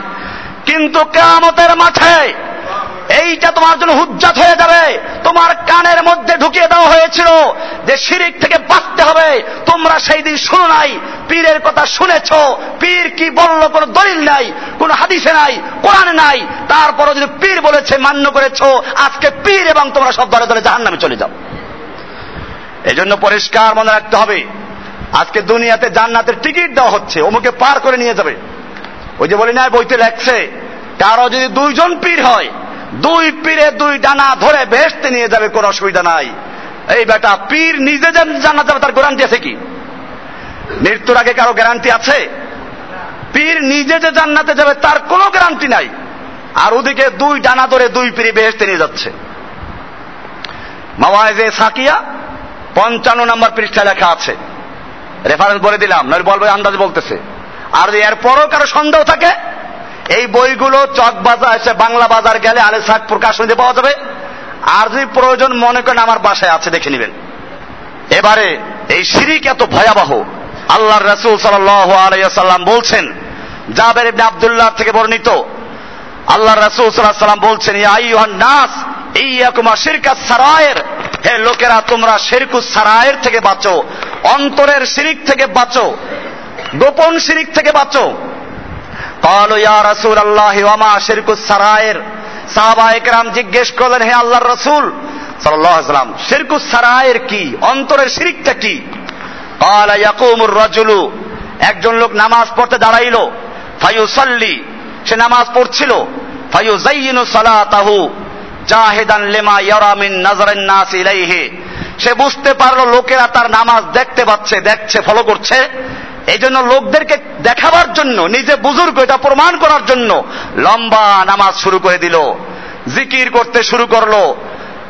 কিন্তু কেমতের মাঠে এইটা তোমার জন্য হুজ্জাত হয়ে যাবে। তোমার কানের মধ্যে ঢুকিয়ে দেওয়া হয়েছিল যে শিরিক থেকে বাঁচতে হবে। তোমরা সেই দিন শুনো নাই, পীরের কথা শুনেছ। পীর কি বলল কোনো দলিল নাই, কোনো হাদিসে নাই, কোরআনে নাই। তারপরও যদি পীর বলেছে, মান্য করেছ, আজকে পীর এবং তোমরা সব দলে দলে জাহান নামে চলে যাও। এই জন্য পরিষ্কার মনে রাখতে হবে, আজকে দুনিয়াতে জান্নাতের টিকিট দেওয়া হচ্ছে, অমুকে পার করে নিয়ে যাবে। ওই যে বলি না, বইতে লেখছে, কারও যদি দুইজন পীর হয় দুই পীরে দুই ডানা ধরে ভেসতে নিয়ে যাবে, কোনো অসুবিধা নাই। এই বেটা পীর নিজে জান্নাত যাবে, তার গ্যারান্টি আছে কি? মৃত্যুর আগে কারও গ্যারান্টি আছে? পীর নিজে যে জান্নাতে যাবে, তার কোনো গ্যারান্টি নাই। আর ওদিকে দুই ডানা ধরে দুই পীরে বেহেস্তে নিয়ে যাচ্ছে। মাওয়াজে সাকিয়া, পঞ্চান্ন নম্বর পৃষ্ঠায় লেখা আছে। রেফারেন্স বলে দিলাম নয় বলবে, আন্দাজ বলতেছে। আর এরপরও কারও সন্দেহ থাকে এই বইগুলো চক বাজার এসে বাংলা বাজার গেলে আলে সাক প্রকাশনীতে পাওয়া যাবে। আর যদি প্রয়োজন মনে করেন আমার বাসায় আছে, দেখে নেবেন। এবারে এই শিরিক এত ভয়াবহ। আল্লাহর রসুল সাল্লাম বলছেন, জাবের ইবনে আব্দুল্লাহ থেকে বর্ণিত। আল্লাহ রসুল সাল্লাম বলছেন আইয়ুহান নাস, ইয়াকুমা শিরকাত সারায়ের। হে লোকেরা, তোমরা শিরকুস সারায়ের থেকে বাঁচো, অন্তরের শিরিক থেকে বাঁচো, গোপন শিরিক থেকে বাঁচো। قالوا يا رسول الله وما شرك السرائر সাহাবা একরাম জিজ্ঞেস করলেন হে আল্লাহর রসুল সাল্লাল্লাহু আলাইহি সাল্লাম শিরকুস সারায়ের কি অন্তরের শিরিকটা কি قال يقوم الرجل একজন লোক নামাজ পড়তে দাঁড়াইলো ফায়ুসাল্লি সে নামাজ পড়ছিল ফায়ুজাইয়িনু সালাতাহু জাহিদান লিমা ইয়ারা মিন নাজারিন নাস ইলাইহি সে বুঝতে পারলো লোকেরা তার নামাজ দেখতে পাচ্ছে দেখছে ফলো করছে এই জন্য লোকদেরকে দেখাবার জন্য, নিজে বুজুর্গ, এটা প্রমাণ করার জন্য লম্বা নামাজ শুরু করে দিল, জিকির করতে শুরু করল।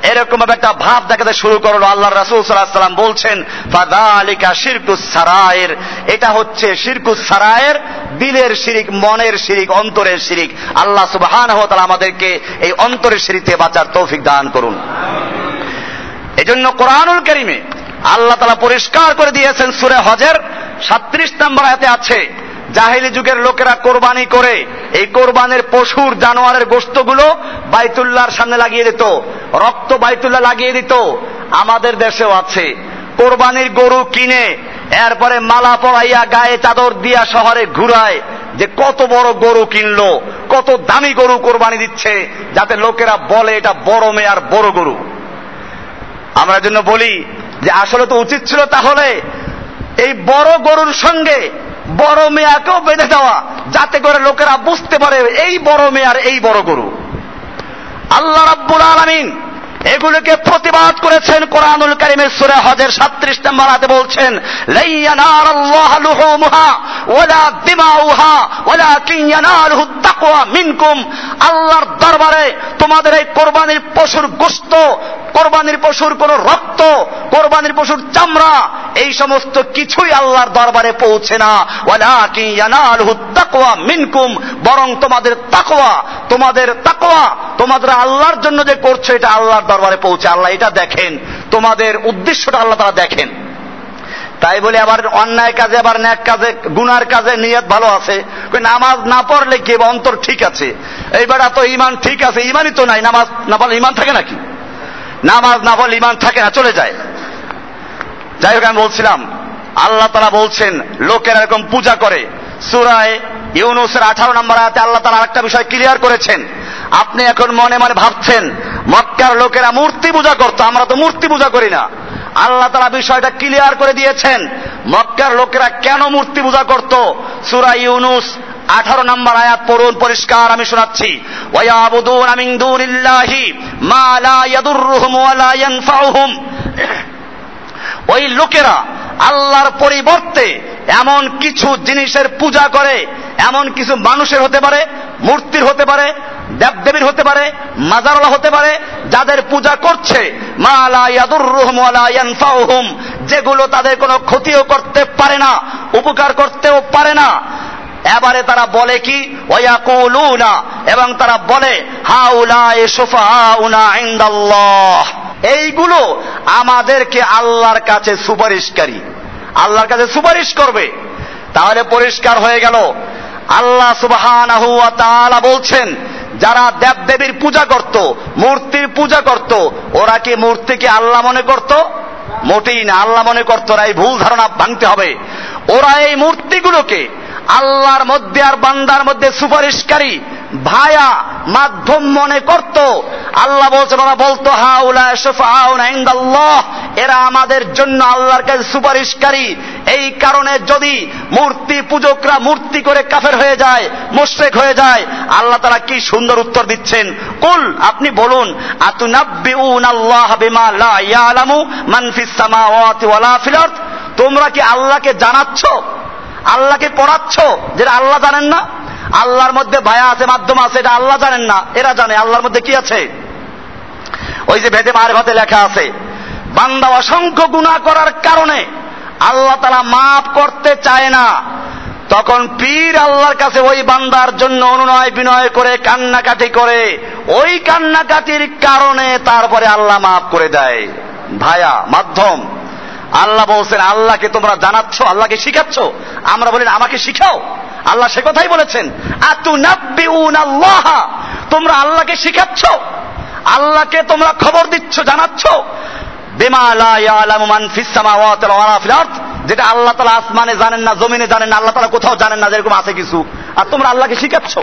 এরকম ভাবে একটা ভাব দেখাতে শুরু করল। আল্লাহ রাসুল সাল্লাম বলছেন ফাদালিকা শিরকুস সারায়ের। এটা হচ্ছে শিরকুস সারায়ের দিলের শিরিক, মনের শিরিক, অন্তরের শিরিক। আল্লাহ সুবহান আমাদেরকে এই অন্তরের শিরিতে বাঁচার তৌফিক দান করুন। এজন্য কোরআনুল করিমে আল্লাহ তালা পরিষ্কার করে দিয়েছেন সুরে হজের। সাত্রিশ নম্বর হাতে আছে, জাহিলি যুগের লোকেরা কোরবানি করে, এই কোরবানের পশুর জানোয়ারের গোস্তগুলো বাইতুল্লাহর সামনে লাগিয়ে দিত, রক্ত বাইতুল্লাহ লাগিয়ে দিত। আমাদের দেশেও আছে। কোরবানির গরু কিনে, এরপরে মালা পরাইয়া গায়ে চাদর দিয়া শহরে ঘুরায়, যে কত বড় গরু কিনলো, কত দামি গরু কোরবানি দিচ্ছে, যাতে লোকেরা বলে এটা বড় মেয়ে আর বড় গরু। আমরা জন্য বলি যে আসলে তো উচিত ছিল তাহলে এই বড় গরুর সঙ্গে বড় মেয়াকেও বেঁধে দেওয়া, যাতে করে লোকেরা বুঝতে পারে এই বড় মেয়ার, এই বড় গরু। আল্লাহ রাব্বুল আলামিন এগুলোকে প্রতিবাদ করেছেন কোরআনুল কারিমের সুরে হজের 37 নম্বর আয়াতে বলছেন আল্লাহর দরবারে তোমাদের এই কোরবানির পশুর গোশত, কোরবানির পশুর কোন রক্ত কোরবানির পশুর চামড়া, এই সমস্ত কিছুই আল্লাহর দরবারে পৌঁছে না। মিনকুম, বরং তোমাদের তাকওয়া তোমাদের তাকওয়া তোমাদের আল্লাহর জন্য যে করছ, এটা আল্লাহর দরবারে পৌঁছে। আল্লাহ এটা দেখেন। তোমাদের উদ্দেশ্যটা আল্লাহ তারা দেখেন। তাই বলে আবার অন্যায় কাজে, আবার ন্যাক কাজে, গুনার কাজে নিয়ত ভালো আছে। নামাজ না পড়লে কি অন্তর ঠিক আছে? এইবার তো ইমান ঠিক আছে ইমানই তো নাই। নামাজ না পড়লে ইমান থাকে নাকি? নামাজ না পড়লে ইমান থাকে না, চলে যায়। যাই হোক, আমি বলছিলাম, আল্লাহ তারা বলছেন, লোকেরা এরকম পূজা করে। সুরায় ইউনুসের আঠারো নম্বর আয়াতে আল্লাহ তারা আরেকটা বিষয় ক্লিয়ার করেছেন। আপনি এখন মনে মনে ভাবছেন, মক্কার লোকেরা মূর্তি পূজা করতো, আমরা তো মূর্তি পূজা করি না। আল্লাহ তারা বিষয়টা ক্লিয়ার করে দিয়েছেন, মক্কার লোকেরা কেন মূর্তি পূজা করত? সুরা ইউনুস আঠারো নম্বর আয়াত পড়ুন, পরিষ্কার আমি শোনাচ্ছি। ওয়াবুদুন মিন দুনিল্লাহি মা লা ইয়াদুররুহুম ওয়া ইয়ানফাউহুম। ওই লোকেরা আল্লাহর পরিবর্তে এমন কিছু জিনিসের পূজা করে, এমন কিছু মানুষের হতে পারে, মূর্তির হতে পারে, দেবদেবীর হতে পারে, মাজারওয়ালা হতে পারে, যাদের পূজা করছে যেগুলো তাদের কোনো ক্ষতিও করতে পারে না, উপকার করতেও পারে না। এবারে তারা বলে কি? এবং তারা বলে হাউলা ইন্দাল্লাহ। এইগুলো আমাদেরকে আল্লাহর কাছে সুপারিশকারী। আল্লাহর কাছে সুপারিশ করবে। তাহলে পরিষ্কার হয়ে গেল। আল্লাহ তাআলা বলছেন, যারা দেব দেবীর পূজা করত, মূর্তির পূজা করত, ওরা কি মূর্তিকে আল্লাহ মনে করত? মোটেই না, আল্লাহ মনে করত ওরা এই ভুল ধারণা ভাঙতে হবে। ওরা এই মূর্তিগুলোকে আল্লাহর মধ্যে আর বান্দার মধ্যে সুপারিশকারী ভায়া মাধ্যম মনে করত। আল্লাহ বলছেন বলতো, হাউলা এরা আমাদের জন্য আল্লাহর কাছে সুপারিশকারী। এই কারণে যদি মূর্তি পূজকরা মূর্তি করে কাফের হয়ে যায়, মুশ্রেক হয়ে যায়, আল্লাহ তারা কি সুন্দর উত্তর দিচ্ছেন? কুল, আপনি বলুন আল্লাহ তোমরা কি আল্লাহকে জানাচ্ছ? আল্লাহকে পড়াচ্ছ? যেটা আল্লাহ জানেন না? আল্লাহর মধ্যে ভায়া আছে, মাধ্যম আছে, এটা আল্লাহ জানেন না। এরা জানে, আল্লাহর মধ্যে কি আছে? ওই যে ভেদে মার ভাতে লেখা আছে, বান্দা অসংখ্য গুণা করার কারণে আল্লাহ তারা মাফ করতে চায় না। তখন পীর আল্লাহর কাছে ওই বান্দার জন্য অনুনয় বিনয় করে, কান্নাকাটি করে। ওই কান্নাকাটির কারণে তারপরে আল্লাহ মাফ করে দেয়। ভায়া, মাধ্যম। আল্লাহ বলছেন, আল্লাহকে তোমরা জানাচ্ছ, আল্লাহকে শিখাচ্ছ। আমরা বলি আমাকে শিখাও। আল্লাহ সে কথাই বলেছেন তোমরা আল্লাহকে শিখাচ্ছ, আল্লাহকে তোমরা খবর দিচ্ছ, জানাচ্ছ। যেটা আল্লাহ তালা আসমানে জানেন না, জমিনে জানেন না, আল্লাহ তালা কোথাও জানেন না, যেরকম আছে কিছু। আর তোমরা আল্লাহকে শিখাচ্ছ।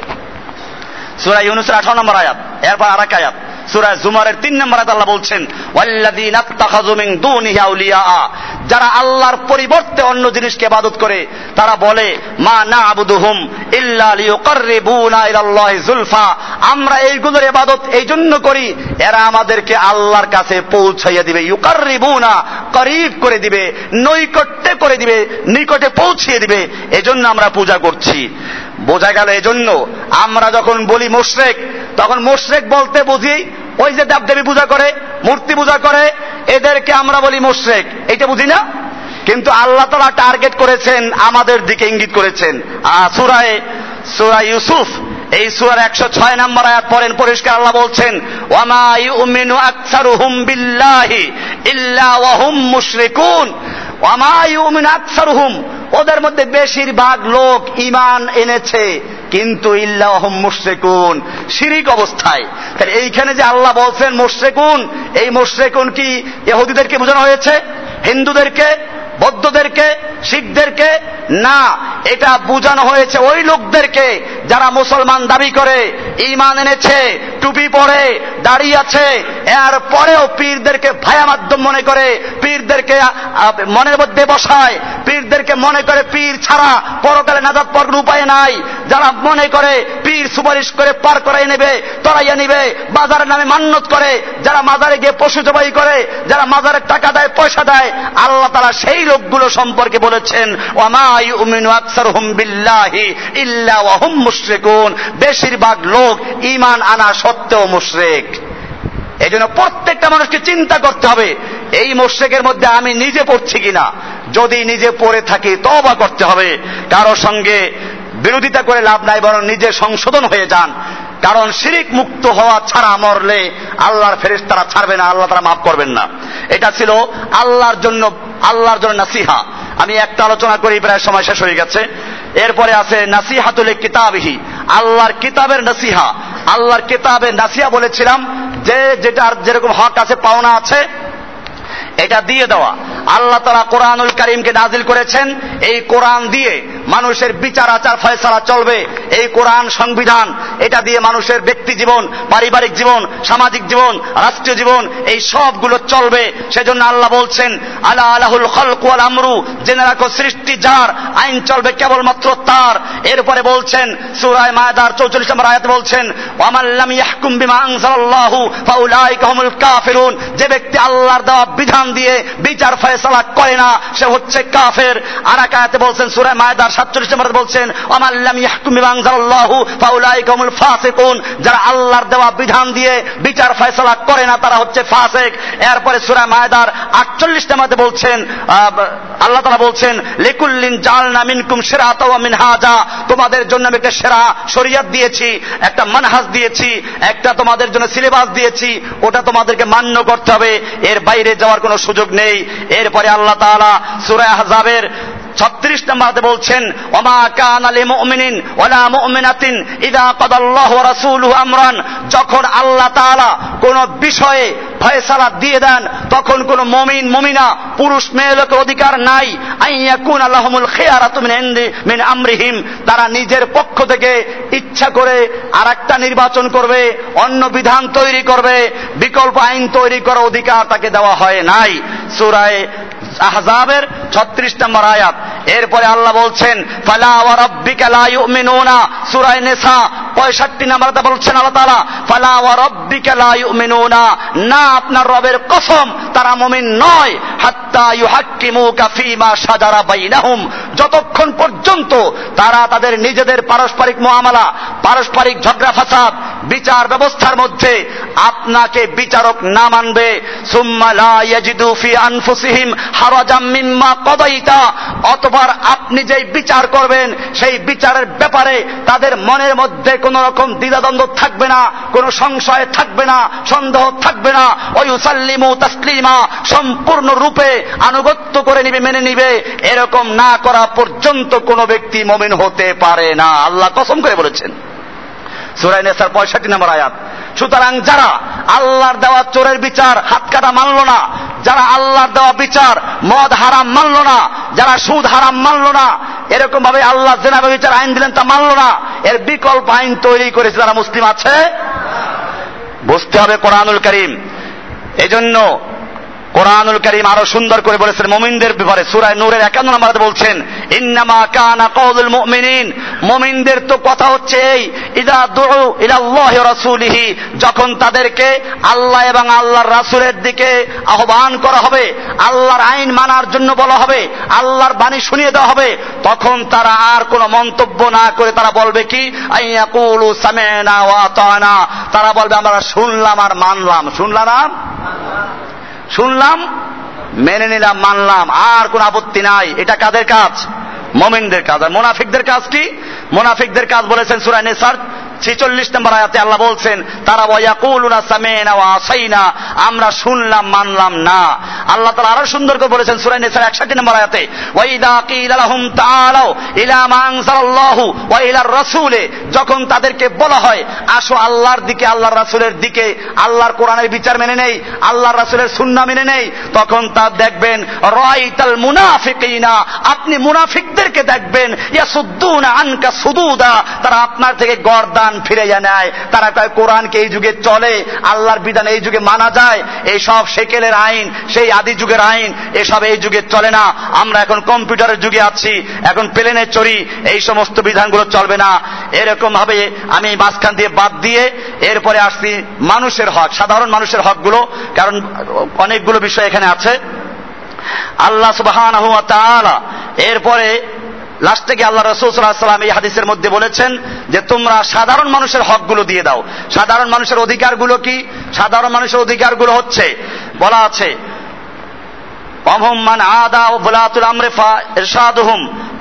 সুরাই ইউনুসের আঠারো নম্বর আয়াত, এরপর আর এক আয়াত। সুরায় জুমারের তিন নম্বর আল্লাহ বলছেন যারা আল্লাহর পরিবর্তে অন্য জিনিসকে ইবাদত করে, তারা বলে, মা না আবুদুহুম যুলফা। আমরা এইগুলোর ইবাদত এই জন্য করি, এরা আমাদেরকে আল্লাহর কাছে পৌঁছাইয়া দিবে, ইউকাররিবুনা, করিব করে দিবে, নৈকট্যে করে দিবে, নিকটে পৌঁছিয়ে দিবে, এজন্য আমরা পূজা করছি। বোঝা গেল এজন্য আমরা যখন বলি মোশরেক তখন মোশরেক বলতে বুঝি, ওই যে দেবদেবী পূজা করে, মূর্তি পূজা করে, এদেরকে আমরা বলি মোশরেক। এটা বুঝি না? কিন্তু আল্লাহ তালা টার্গেট করেছেন, আমাদের দিকে ইঙ্গিত করেছেন। সুরায় সুরা ইউসুফ, এই সুরার একশো ছয় নম্বর আয়াত পড়েন, পরিষ্কার আল্লাহ বলছেন, ওয়ামা ইউমিনু আকসারুহুম বিল্লাহি ইল্লা ওয়াহুম মুশরিকুন। ওয়ামা ইউমিনু আকসারুহুম ওদের মধ্যে বেশিরভাগ লোক ইমান এনেছে, কিন্তু ইল্লাহম মুশরেকুন, শিরিক অবস্থায়। তাহলে এইখানে যে আল্লাহ বলছেন মুশরেকুন, এই মুশরেকুন কি এহুদিদেরকে বোঝানো হয়েছে? হিন্দুদেরকে, বৌদ্ধদেরকে, শিখদেরকে, না, এটা বোঝানো হয়েছে ওই লোকদেরকে যারা মুসলমান দাবি করে ইমান এনেছে, টুপি পরে দাঁড়িয়ে আছে, এর পরেও পীরদেরকে ভায়া মাধ্যম মনে করে, পীরদেরকে মনের মধ্যে বসায়, পীরদেরকে মনে করে পীর ছাড়া পরকালে নাজাদ পর উপায় নাই, যারা মনে করে সুপারিশ করে পার করাই নেবে, তরাইয়া নিবে বাজারের নামে মান্যত করে, যারা মাজারে গিয়ে পশু জবাই করে, যারা মাজারের টাকা দেয়, পয়সা দেয়, আল্লাহ তারা সেই লোকগুলো সম্পর্কে বলেছেন বেশিরভাগ লোক ইমান আনা সত্ত্বেও মুশরিক। এই জন্য প্রত্যেকটা মানুষকে চিন্তা করতে হবে, এই মোশেকের মধ্যে আমি নিজে পড়ছি কিনা? যদি নিজে পড়ে থাকি তবা করতে হবে। কারও সঙ্গে বিরোধিতা করে লাভ নাই, বরং নিজে সংশোধন হয়ে যান। কারণ শিরিক মুক্ত হওয়া ছাড়া মরলে আল্লাহর ফেরেস তারা ছাড়বে না, আল্লাহ তারা মাফ করবেন না। এটা ছিল আল্লাহর জন্য আল্লাহর জন্য নাসিহা। আমি একটা আলোচনা করি, প্রায় সময় শেষ হয়ে গেছে। এরপরে আছে, নাসিহাতুল কিতাবহি। আল্লাহর কিতাবের নাসিহা। আল্লাহর কিতাবের নাসিহা বলেছিলাম, যে যেটার যেরকম হক আছে, পাওনা আছে এটা দিয়ে দেওয়া। আল্লাহ তারা কোরআনুল করিমকে নাজিল করেছেন। এই কোরআন দিয়ে মানুষের বিচার, আচার, ফয়সালা চলবে। এই কোরআন সংবিধান, এটা দিয়ে মানুষের ব্যক্তি জীবন, পারিবারিক জীবন, সামাজিক জীবন, রাষ্ট্রীয় জীবন, এই সবগুলো চলবে। সেজন্য আল্লাহ বলছেন আল্লাহ আলাহুল খলকুয়াল আমরু। জেনে সৃষ্টি যার আইন চলবে কেবলমাত্র তার। এরপরে বলছেন সুরায় মায়াদার চৌচল্লিশ নম্বর আয়াত বলছেন ওয়ামাল্লাম ইয়াহকুম বিমা আনজালাল্লাহু ফাউলাইকা হুমুল কাফিরুন। যে ব্যক্তি আল্লাহর দেওয়া বিধান দিয়ে বিচার ফয়সালা করে না, সে হচ্ছে কাফের। আর একাতে বলছেন, সুরে মায়দার সাতচল্লিশ নম্বর বলছেন আমাল্লাম ইয়াহকুম বিমা আনজালাল্লাহু ফাউলাইকা হুমুল যারা আল্লাহর দেওয়া বিধান দিয়ে বিচার ফয়সালা করে না, তারা হচ্ছে ফাসিক। এরপরে সূরা মায়দার 48 নম্বরে বলছেন আল্লাহ তাআলা বলছেন, লিকুল্লিন জালনা মিনকুম শিরাতা ওয়া মিনহাজা। তোমাদের জন্য আমি একটা সেরা শরীয়ত দিয়েছি, একটা মানহাজ দিয়েছি, একটা তোমাদের জন্য সিলেবাস দিয়েছি, ওটা তোমাদেরকে মান্য করতে হবে। এর বাইরে যাওয়ার কোনো সুযোগ নেই। এরপরে আল্লাহ তালা সূরা আহজাবের ছত্রিশ নম্বরতে বলছেন, ওমা কান আলী মুমিনিন ওলা মুমিনাতিন ইদা কদাল্লাহু রাসূলুহু আমরান। যখন আল্লাহ তাআলা কোন বিষয়ে ফয়সালা দিয়ে দেন, তখন কোন মমিন, মমিনা, পুরুষ, মেয়ে লোকের অধিকার নাই। আইয়াকুন আল্লাহমুল খেয়ারাতু মিন ইনদি, মিন আমরিহিম। তারা নিজের পক্ষ থেকে ইচ্ছা করে আরেকটা নির্বাচন করবে, অন্য বিধান তৈরি করবে, বিকল্প আইন তৈরি করার অধিকার তাকে দেওয়া হয় নাই। সূরায়ে আহজাবের ছত্রিশ নম্বর আয়াত। এরপরে আল্লাহ বলছেন, ফালা ওয়া লা ইউমিনুনা সূরা নিসা 65 নম্বরতে বলছেন আল্লাহ না আপনার রবের কসম, তারা নয় যতক্ষণ পর্যন্ত তারা তাদের নিজেদের পারস্পরিক মুআমালা, পারস্পরিক ঝগড়া ফাসাদ, বিচার ব্যবস্থার মধ্যে আপনাকে বিচারক না মানবে। সুম্মা লা ইয়াজিদু ফি আনফুসিহিম হারাজাম মিম্মা কদাইতা অতবার আপনি যেই বিচার করবেন, সেই বিচারের ব্যাপারে তাদের মনের মধ্যে কোন রকম দ্বিধাদ্বন্দ্ব থাকবে না, কোন সংশয় থাকবে না, সন্দেহ থাকবে না। ওই উসাল্লিমু তাসলিমা সম্পূর্ণ রূপে আনুগত্য করে নিবে, মেনে নিবে। এরকম না করা পর্যন্ত কোনো ব্যক্তি মমিন হতে পারে না। আল্লাহ কসম করে বলেছেন। সুরাই নেসার পঁয়ষট্টি নম্বর আয়াত। সুতরাং যারা আল্লাহর দেওয়া চোরের বিচার হাত কাটা মানল না, যারা আল্লাহর দেওয়া বিচার মদ হারাম মানল না, যারা সুদ হারাম মানল না এরকম ভাবে আল্লাহ জেনাবে বিচার আইন দিলেন তা মানল না, এর বিকল্প আইন তৈরি করেছে যারা মুসলিম আছে? বুঝতে হবে কোরআনুল করিম। এজন্য কোরআনুল করিম আরও সুন্দর করে বলেছেন মুমিনদের ব্যাপারে। সুরায় নূরের একান্ন নম্বরে বলছেন, ইন্নামা কানা কওলুল মুমিনিন। মুমিনদের তো কথা হচ্ছে এই, ইদা দুউ ইলাল্লাহি রাসূলিহি। যখন তাদেরকে আল্লাহ এবং আল্লাহর রাসূলের দিকে আহ্বান করা হবে, আল্লাহর আইন মানার জন্য বলা হবে, আল্লাহর বাণী শুনিয়ে দেওয়া হবে, তখন তারা আর কোনো মন্তব্য না করে তারা বলবে কি আইয়াকুলু সামিনা ওয়া আতানা। তারা বলবে, আমরা শুনলাম আর মানলাম। শুনলাম শুনলাম, মেনে নিলাম, মানলাম, আর কোন আপত্তি নাই। এটা কাদের কাজ? মমিনদের কাজ। আর মোনাফিকদের কাজ কি? মোনাফিকদের কাজ বলেছেন সুরাইনে নেসার ছেচল্লিশ নম্বর আয়াতে আল্লাহ বলছেন, তারা ওয়াকুলুনা সামেনা ওয়া আসাইনা। আমরা শুনলাম, মানলাম না। আল্লাহ তাআলা আরও সুন্দর করে বলেছেন সূরা নিসার 61 নম্বর আয়াতে, ওয়াইদা কিলা লাহুম তাআলাউ ইলা মা ওয়া ইলার রাসূলে যখন তাদেরকে বলা হয়, আসো আল্লাহর দিকে, আল্লাহর রাসূলের দিকে, আল্লাহর কোরআনের বিচার মেনে নেই, আল্লাহর রাসূলের সুন্নাহ মেনে নেই। তখন তা দেখবেন, রাইতাল মুনাফিকিনা। আপনি মুনাফিকদেরকে দেখবেন, ইয়াসুদ্দুনা আনকা সুদুদা। তারা আপনার থেকে গর্দান ফিরে নেয় তারা কয় কোরআনকে এই যুগে চলে? আল্লাহর বিধান এই যুগে মানা যায়? এই সব সেকেলের আইন, সেই আদি যুগের আইন, এসব এই যুগে চলে না। আমরা এখন কম্পিউটারের যুগে আছি, এখন প্লেনে চড়ি, এই সমস্ত বিধানগুলো চলবে না। এরকম ভাবে আমি মাঝখান দিয়ে বাদ দিয়ে এরপরে আসছি মানুষের হক, সাধারণ মানুষের হকগুলো, কারণ অনেকগুলো বিষয় এখানে আছে। আল্লাহ সুবাহ এরপরে লাস্টে থেকে আল্লাহ রসুল সাল্লাম এই হাদিসের মধ্যে বলেছেন যে তোমরা সাধারণ মানুষের হকগুলো দিয়ে দাও। সাধারণ মানুষের অধিকারগুলো কি? সাধারণ মানুষের অধিকারগুলো হচ্ছে, বলা আছে আদা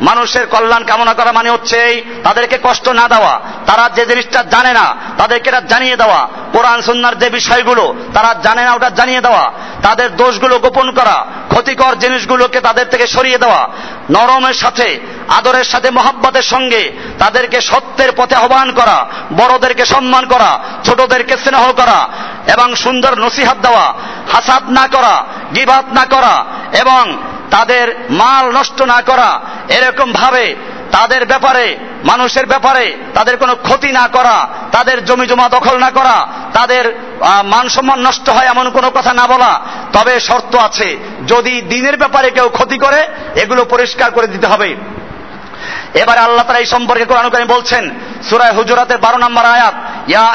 মানুষের কল্যাণ কামনা করা মানে হচ্ছে এই, তাদেরকে কষ্ট না দেওয়া। তারা যে জিনিসটা জানে না, তাদেরকে এটা জানিয়ে দেওয়া। কোরআন সন্ন্যার যে বিষয়গুলো, তারা জানে না, ওটা জানিয়ে দেওয়া। তাদের দোষগুলো গোপন করা, ক্ষতিকর জিনিসগুলোকে তাদের থেকে সরিয়ে দেওয়া। নরমের সাথে, আদরের সাথে, মহাব্বতের সঙ্গে তাদেরকে সত্যের পথে আহ্বান করা, বড়দেরকে সম্মান করা, ছোটদেরকে স্নেহ করা এবং সুন্দর নসিহাত দেওয়া হাসাত না করা, গিবাত না করা এবং তাদের মাল নষ্ট না করা, এরকম ভাবে তাদের ব্যাপারে, মানুষের ব্যাপারে তাদের কোনো ক্ষতি না করা, তাদের জমি জমা দখল না করা, তাদের মান সম্মান নষ্ট হয় এমন কোনো কথা না বলা। তবে শর্ত আছে, যদি দিনের ব্যাপারে কেউ ক্ষতি করে, এগুলো পরিষ্কার করে দিতে হবে। এবারে আল্লাহ তারা এই সম্পর্কে কোরআন কারিম বলছেন, সুরায় হুজুরাতের বারো নম্বর আয়াত, ইয়া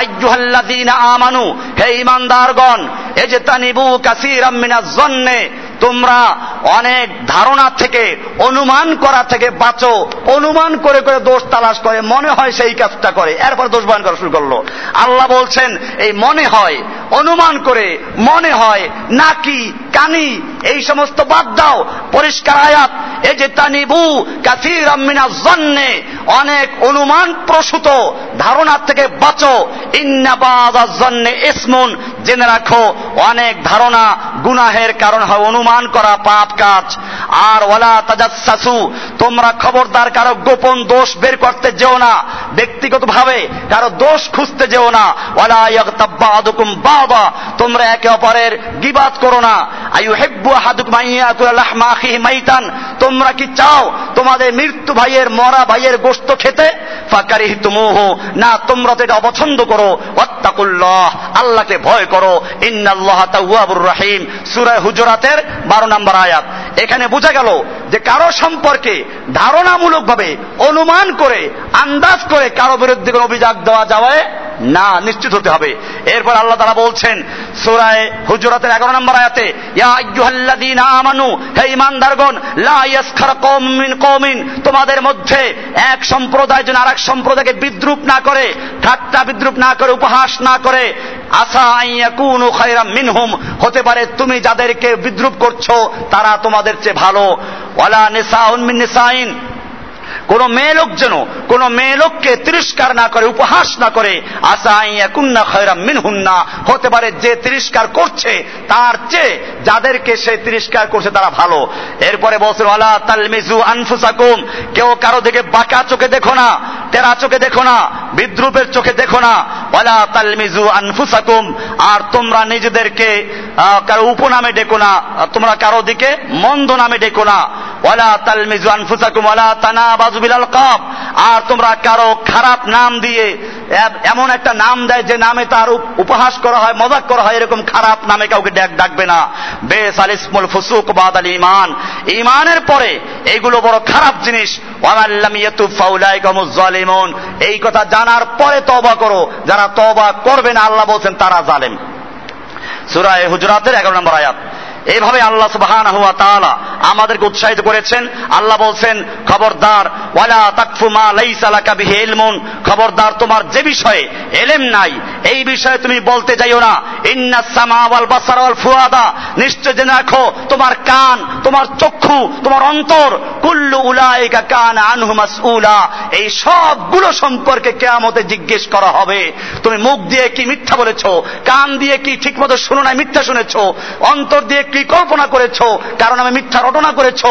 আমানু, হে ঈমানদারগণ এজতানিবু কাসীরাম মিনাজ জন্নে তোমরা অনেক ধারণা থেকে, অনুমান করা থেকে বাঁচো। অনুমান করে করে দোষ তালাশ করে, মনে হয় সেই কাজটা করে। এরপর দোষ বয়ন করা শুরু করল। আল্লাহ বলছেন, এই মনে হয়, অনুমান করে মনে হয়, নাকি কানি, এই সমস্ত বাদ দাও। পরিষ্কার আয়াত এই যে তানিবু আমিনা জন্নে, অনেক অনুমান প্রসূত ধারণার থেকে বাঁচো। ইন্নাবাদ জন্নে ইসমুন, জেনে রাখো অনেক ধারণা গুনাহের কারণ হয়, অনুমান করা পাপ কাজ। আর ওলা তাজাসু তোমরা খবরদার, কারও গোপন দোষ বের করতে যেও না। ব্যক্তিগত ভাবে কারও দোষ খুঁজতে যেও না। ওলা ইয়াগতাব্বাদুকুম বাবা তোমরা একে অপরের গিবাত করো না। আইউ হেব্বু আহাদুকুম আইয়াকুলা লাহমা মাইতান, তোমরা কি চাও তোমাদের মৃত্যু ভাইয়ের, মরা ভাইয়ের গোস্ত খেতে? ফাকারিহ তুমুহ না, তোমরা তো এটা অপছন্দ করো। ওয়াত্তাকুল্লাহ, আল্লাহকে ভয় করো। রাহিম সুরায় হুজরাতের বারো নম্বর আয়াত। এখানে বোঝা গেল যে কারও সম্পর্কে ধারণামূলকভাবে অনুমান করে, আন্দাজ করে কারও বিরুদ্ধে অভিযোগ দেওয়া যাওয়ায় না নিশ্চিত হতে হবে। এরপর আল্লাহ তারা বলছেন, সুরায় হুজুরাতের এগারো নম্বর আয়াতে আমানু, হে লা ইয়াসখার কওম তোমাদের মধ্যে এক সম্প্রদায় যেন আরেক সম্প্রদায়কে বিদ্রুপ না করে, ঠাট্টা বিদ্রুপ না করে, উপহাস না করে, আসা আইয়াকুনু খায়রাম মিনহুম, হতে পারে তুমি যাদেরকে বিদ্রুপ করছ, তারা তোমাদের চেয়ে ভালো। ওয়ালা নিসাউন মিন নিসাইন কোন মেয়ে লোক যেন কোন মেয়ে লোককে তিরস্কার না করে, উপহাস না করে আসা হতে পারে যে তিরস্কার করছে, তার চেয়ে যাদেরকে সে তিরস্কার করছে তারা ভালো। এরপরে বলছে, ওয়ালা তালমিজু আনফুসাকুম, কেউ কারও দিকে বাঁকা চোখে দেখো না। টেরা চোখে দেখো না, বিদ্রুপের চোখে দেখো না। ওয়ালা তালমিজু আনফুসাকুম, আর তোমরা নিজেদেরকে কারও উপনামে ডেকো না তোমরা কারও দিকে মন্দ নামে ডেকো না। ওয়ালা তালমিজু আনফুসাকুম, ওয়ালা তানাবাজু বিল আলকাব আর তোমরা কারও খারাপ নাম দিয়ে এমন একটা নাম দেয় যে নামে তার উপহাস করা হয়, মজাক করা হয়, এরকম খারাপ নামে কাউকে ডাক ডাকবে না। বেস আল ইসমুল ফুসুক বাদ আল ইমান। ইমানের পরে এইগুলো বড় খারাপ জিনিস এই কথা জানার পরে তবা করো। যারা তবা করবে না, আল্লাহ বলছেন তারা জালেম। সুরায় হুজরাতের 11 নম্বর আয়াত। এইভাবে আল্লাহ সুবহানাহু ওয়া তাআলা আমাদেরকে উৎসাহিত করেছেন। আল্লাহ বলছেন, খবরদার, ওয়ালা তাকফু মা লাইসা লাকা বিহি খবরদার, তোমার যে বিষয়ে এলেম নাই, এই বিষয়ে তুমি বলতে যাইও না। ইন্নাস সামা ওয়াল ফুয়াদা। নিশ্চয় জেনে রাখো, তোমার কান, তোমার চক্ষু, তোমার অন্তর, কুল্লু উলাইকা কান আনহু মাসউলা। এই সবগুলো সম্পর্কে কেয়ামতে জিজ্ঞেস করা হবে। তুমি মুখ দিয়ে কি মিথ্যা বলেছ? কান দিয়ে কি ঠিকমতো শুনো নাই, মিথ্যা শুনেছো? অন্তর দিয়ে কল্পনা করেছ? কারণ আমি মিথ্যা রটনা করেছ।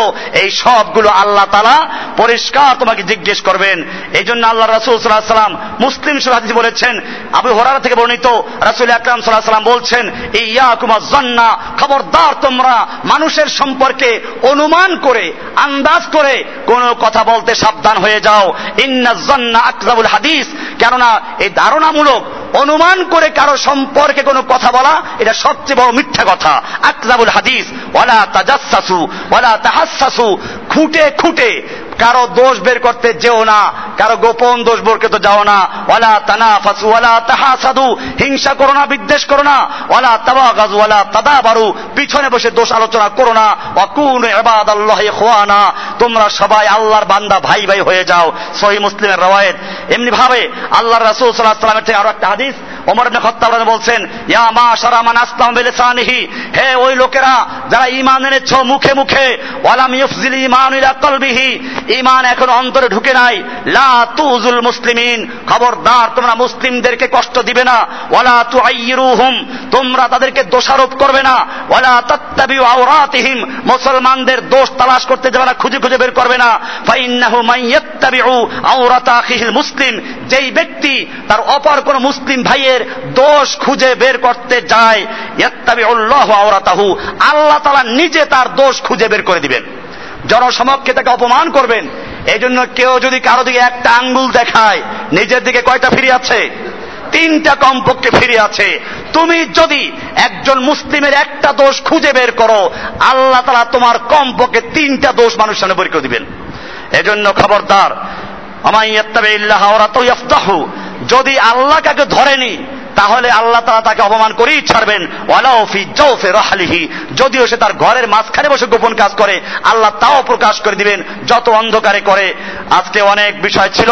এই সবগুলো আল্লাহ তালা পরিষ্কার তোমাকে জিজ্ঞেস করবেন। এই জন্য আল্লাহ রাসুল সাল্লাহ সাল্লাম মুসলিম সুরাজি বলেছেন, আবু হরারা থেকে বর্ণিত রাসুল আকরাম সাল্লাহ সাল্লাম বলছেন ইয়া কুমার জন্না খবরদার তোমরা মানুষের সম্পর্কে অনুমান করে, আন্দাজ করে কোন কথা বলতে সাবধান হয়ে যাও। ইন্না জন্না আকজাবুল হাদিস, কেননা এই ধারণামূলক অনুমান করে কারও সম্পর্কে কোনো কথা বলা, এটা সবচেয়ে বড় মিথ্যা কথা। আকজাবুল হাদিস, ওয়ালা তাজাসু ওয়ালা তাহাসু খুঁটে খুঁটে। কারও দোষ বের করতে যেও না, কারও গোপন দোষ বের করতে যাও না। ওয়ালা তানাফাসু, ওয়ালা তাহাসাদু, হিংসা করো না, বিদ্বেষ করো না। ওয়ালা তাবাগাজু ওয়ালা তাদাবারু, পিছনে বসে দোষ আলোচনা করো না। ওয়াকুনু ইবাদাল্লাহি ইখওয়ানা, তোমরা সবাই আল্লাহর বান্দা, ভাই ভাই হয়ে যাও। সহি মুসলিমের রওয়ায়েত। এমনি ভাবে আল্লাহর রাসূল সাল্লাল্লাহু আলাইহি ওয়াসাল্লামের থেকে আরও একটা হাদিস, ওমর ইবনে বলছেন, ইয়া মাশারা মান আসলাম বিলিসানিহি, হে ওই লোকেরা যারা ঈমান এনেছো মুখে মুখে, ওয়ালাম ইউফজিল ঈমান ইলা কলবিহি ঈমান এখন অন্তরে ঢুকে নাই। লা তুজুল মুসলিমিন, খবরদার, তোমরা মুসলিমদেরকে কষ্ট দিবে না। ওয়ালা তুআইয়িরুহুম, তোমরা তাদেরকে দোষারোপ করবে না। ওয়ালা তাত্তাবিউ আওরাতিহিম, মুসলমানদের দোষ তালাশ করতে যাবে না, খুঁজে খুঁজে বের করবে না। ফাইন্নাহু মান ইয়াত্তাবিউ আওরাতা আখিহিল মুসলিম, যেই ব্যক্তি তার অপর কোন মুসলিম ভাইয়ের দোষ খুঁজে বের করতে যায়, ইয়াত্তাবিউল্লাহু আওরাতাহু, আল্লাহ তাআলা নিজে তার দোষ খুঁজে বের করে দিবেন। জনসমক্ষে তাকে অপমান করবেন। এই জন্য কেউ যদি কারও দিকে একটা আঙ্গুল দেখায়, নিজের দিকে কয়টা ফিরে আছে? তিনটা কমপক্ষে ফিরে আছে। তুমি যদি একজন মুসলিমের একটা দোষ খুঁজে বের করো, আল্লাহ তারা তোমার কমপক্ষে তিনটা দোষ মানুষ সামনে বের করে দিবেন। এজন্য খবরদার আমাইয়াত্তাবে ইল্লাহ ওরা তো যদি আল্লাহ কাকে ধরেনি তাহলে আল্লাহ তারা তাকে অপমান করেই ছাড়বেন। ওয়ালাউফি জৌফে রহালিহি। যদিও সে তার ঘরের মাঝখানে বসে গোপন কাজ করে, আল্লাহ তাও প্রকাশ করে দিবেন, যত অন্ধকারে করে। আজকে অনেক বিষয় ছিল।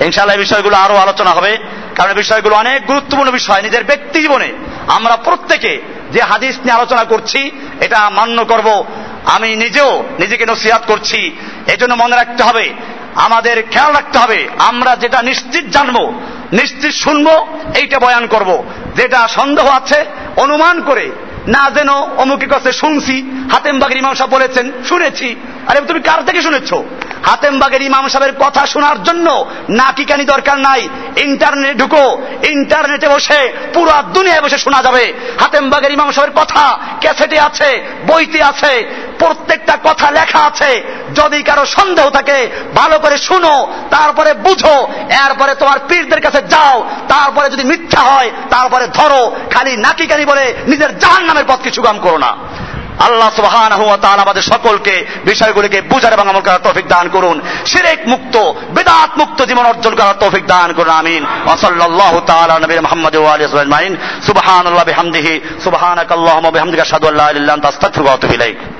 ইনশাআল্লাহ বিষয়গুলো আরও আলোচনা হবে। কারণ বিষয়গুলো অনেক গুরুত্বপূর্ণ বিষয় নিজের ব্যক্তি জীবনে। আমরা প্রত্যেকে যে হাদিস নিয়ে আলোচনা করছি, এটা মান্য করব। আমি নিজেও নিজেকে নসিহাত করছি। এজন্য মনে রাখতে হবে, আমাদের খেয়াল রাখতে হবে, আমরা যেটা নিশ্চিত জানব নিশ্চিত শুনব, এইটা বয়ান করব। যেটা সন্দেহ আছে, অনুমান করে, না যেন অমুকের কাছে শুনছি। হাতেমবাগের ইমাম বলেছেন, শুনেছি। আরে তুমি কার থেকে শুনেছ? হাতেমবাগের ইমাম সাহেবের কথা শোনার জন্য নাকি কানি দরকার নাই। ইন্টারনেটে ঢুকো, ইন্টারনেটে বসে, পুরো দুনিয়ায় বসে শোনা যাবে। হাতেমবাগের ইমাম সাহেবের কথা ক্যাসেটে আছে, বইতে আছে, প্রত্যেকটা কথা লেখা আছে। যদি কারও সন্দেহ থাকে, ভালো করে শুনো, তারপরে বুঝো, এরপরে তোমার পীরদের কাছে যাও, তারপরে যদি মিথ্যা হয়, তারপরে ধরো, খালি নাকি কানি বলে নিজের জাহান নামের পথকে সুগম করো না। আল্লাহ সুবাহ আমাদের সকলকে বিষয়গুলিকে বুঝার এবং আমল করার তৌফিক দান করুন। শিরেক মুক্ত, বেদাত মুক্ত জীবন অর্জন করার তৌফিক দান করুন, আমিন। ওসল্লাহ তাআলা নবী মুহাম্মদ ওয়া আলিহি ওয়া সাল্লাম সুবহানাল্লাহি বিহামদিকা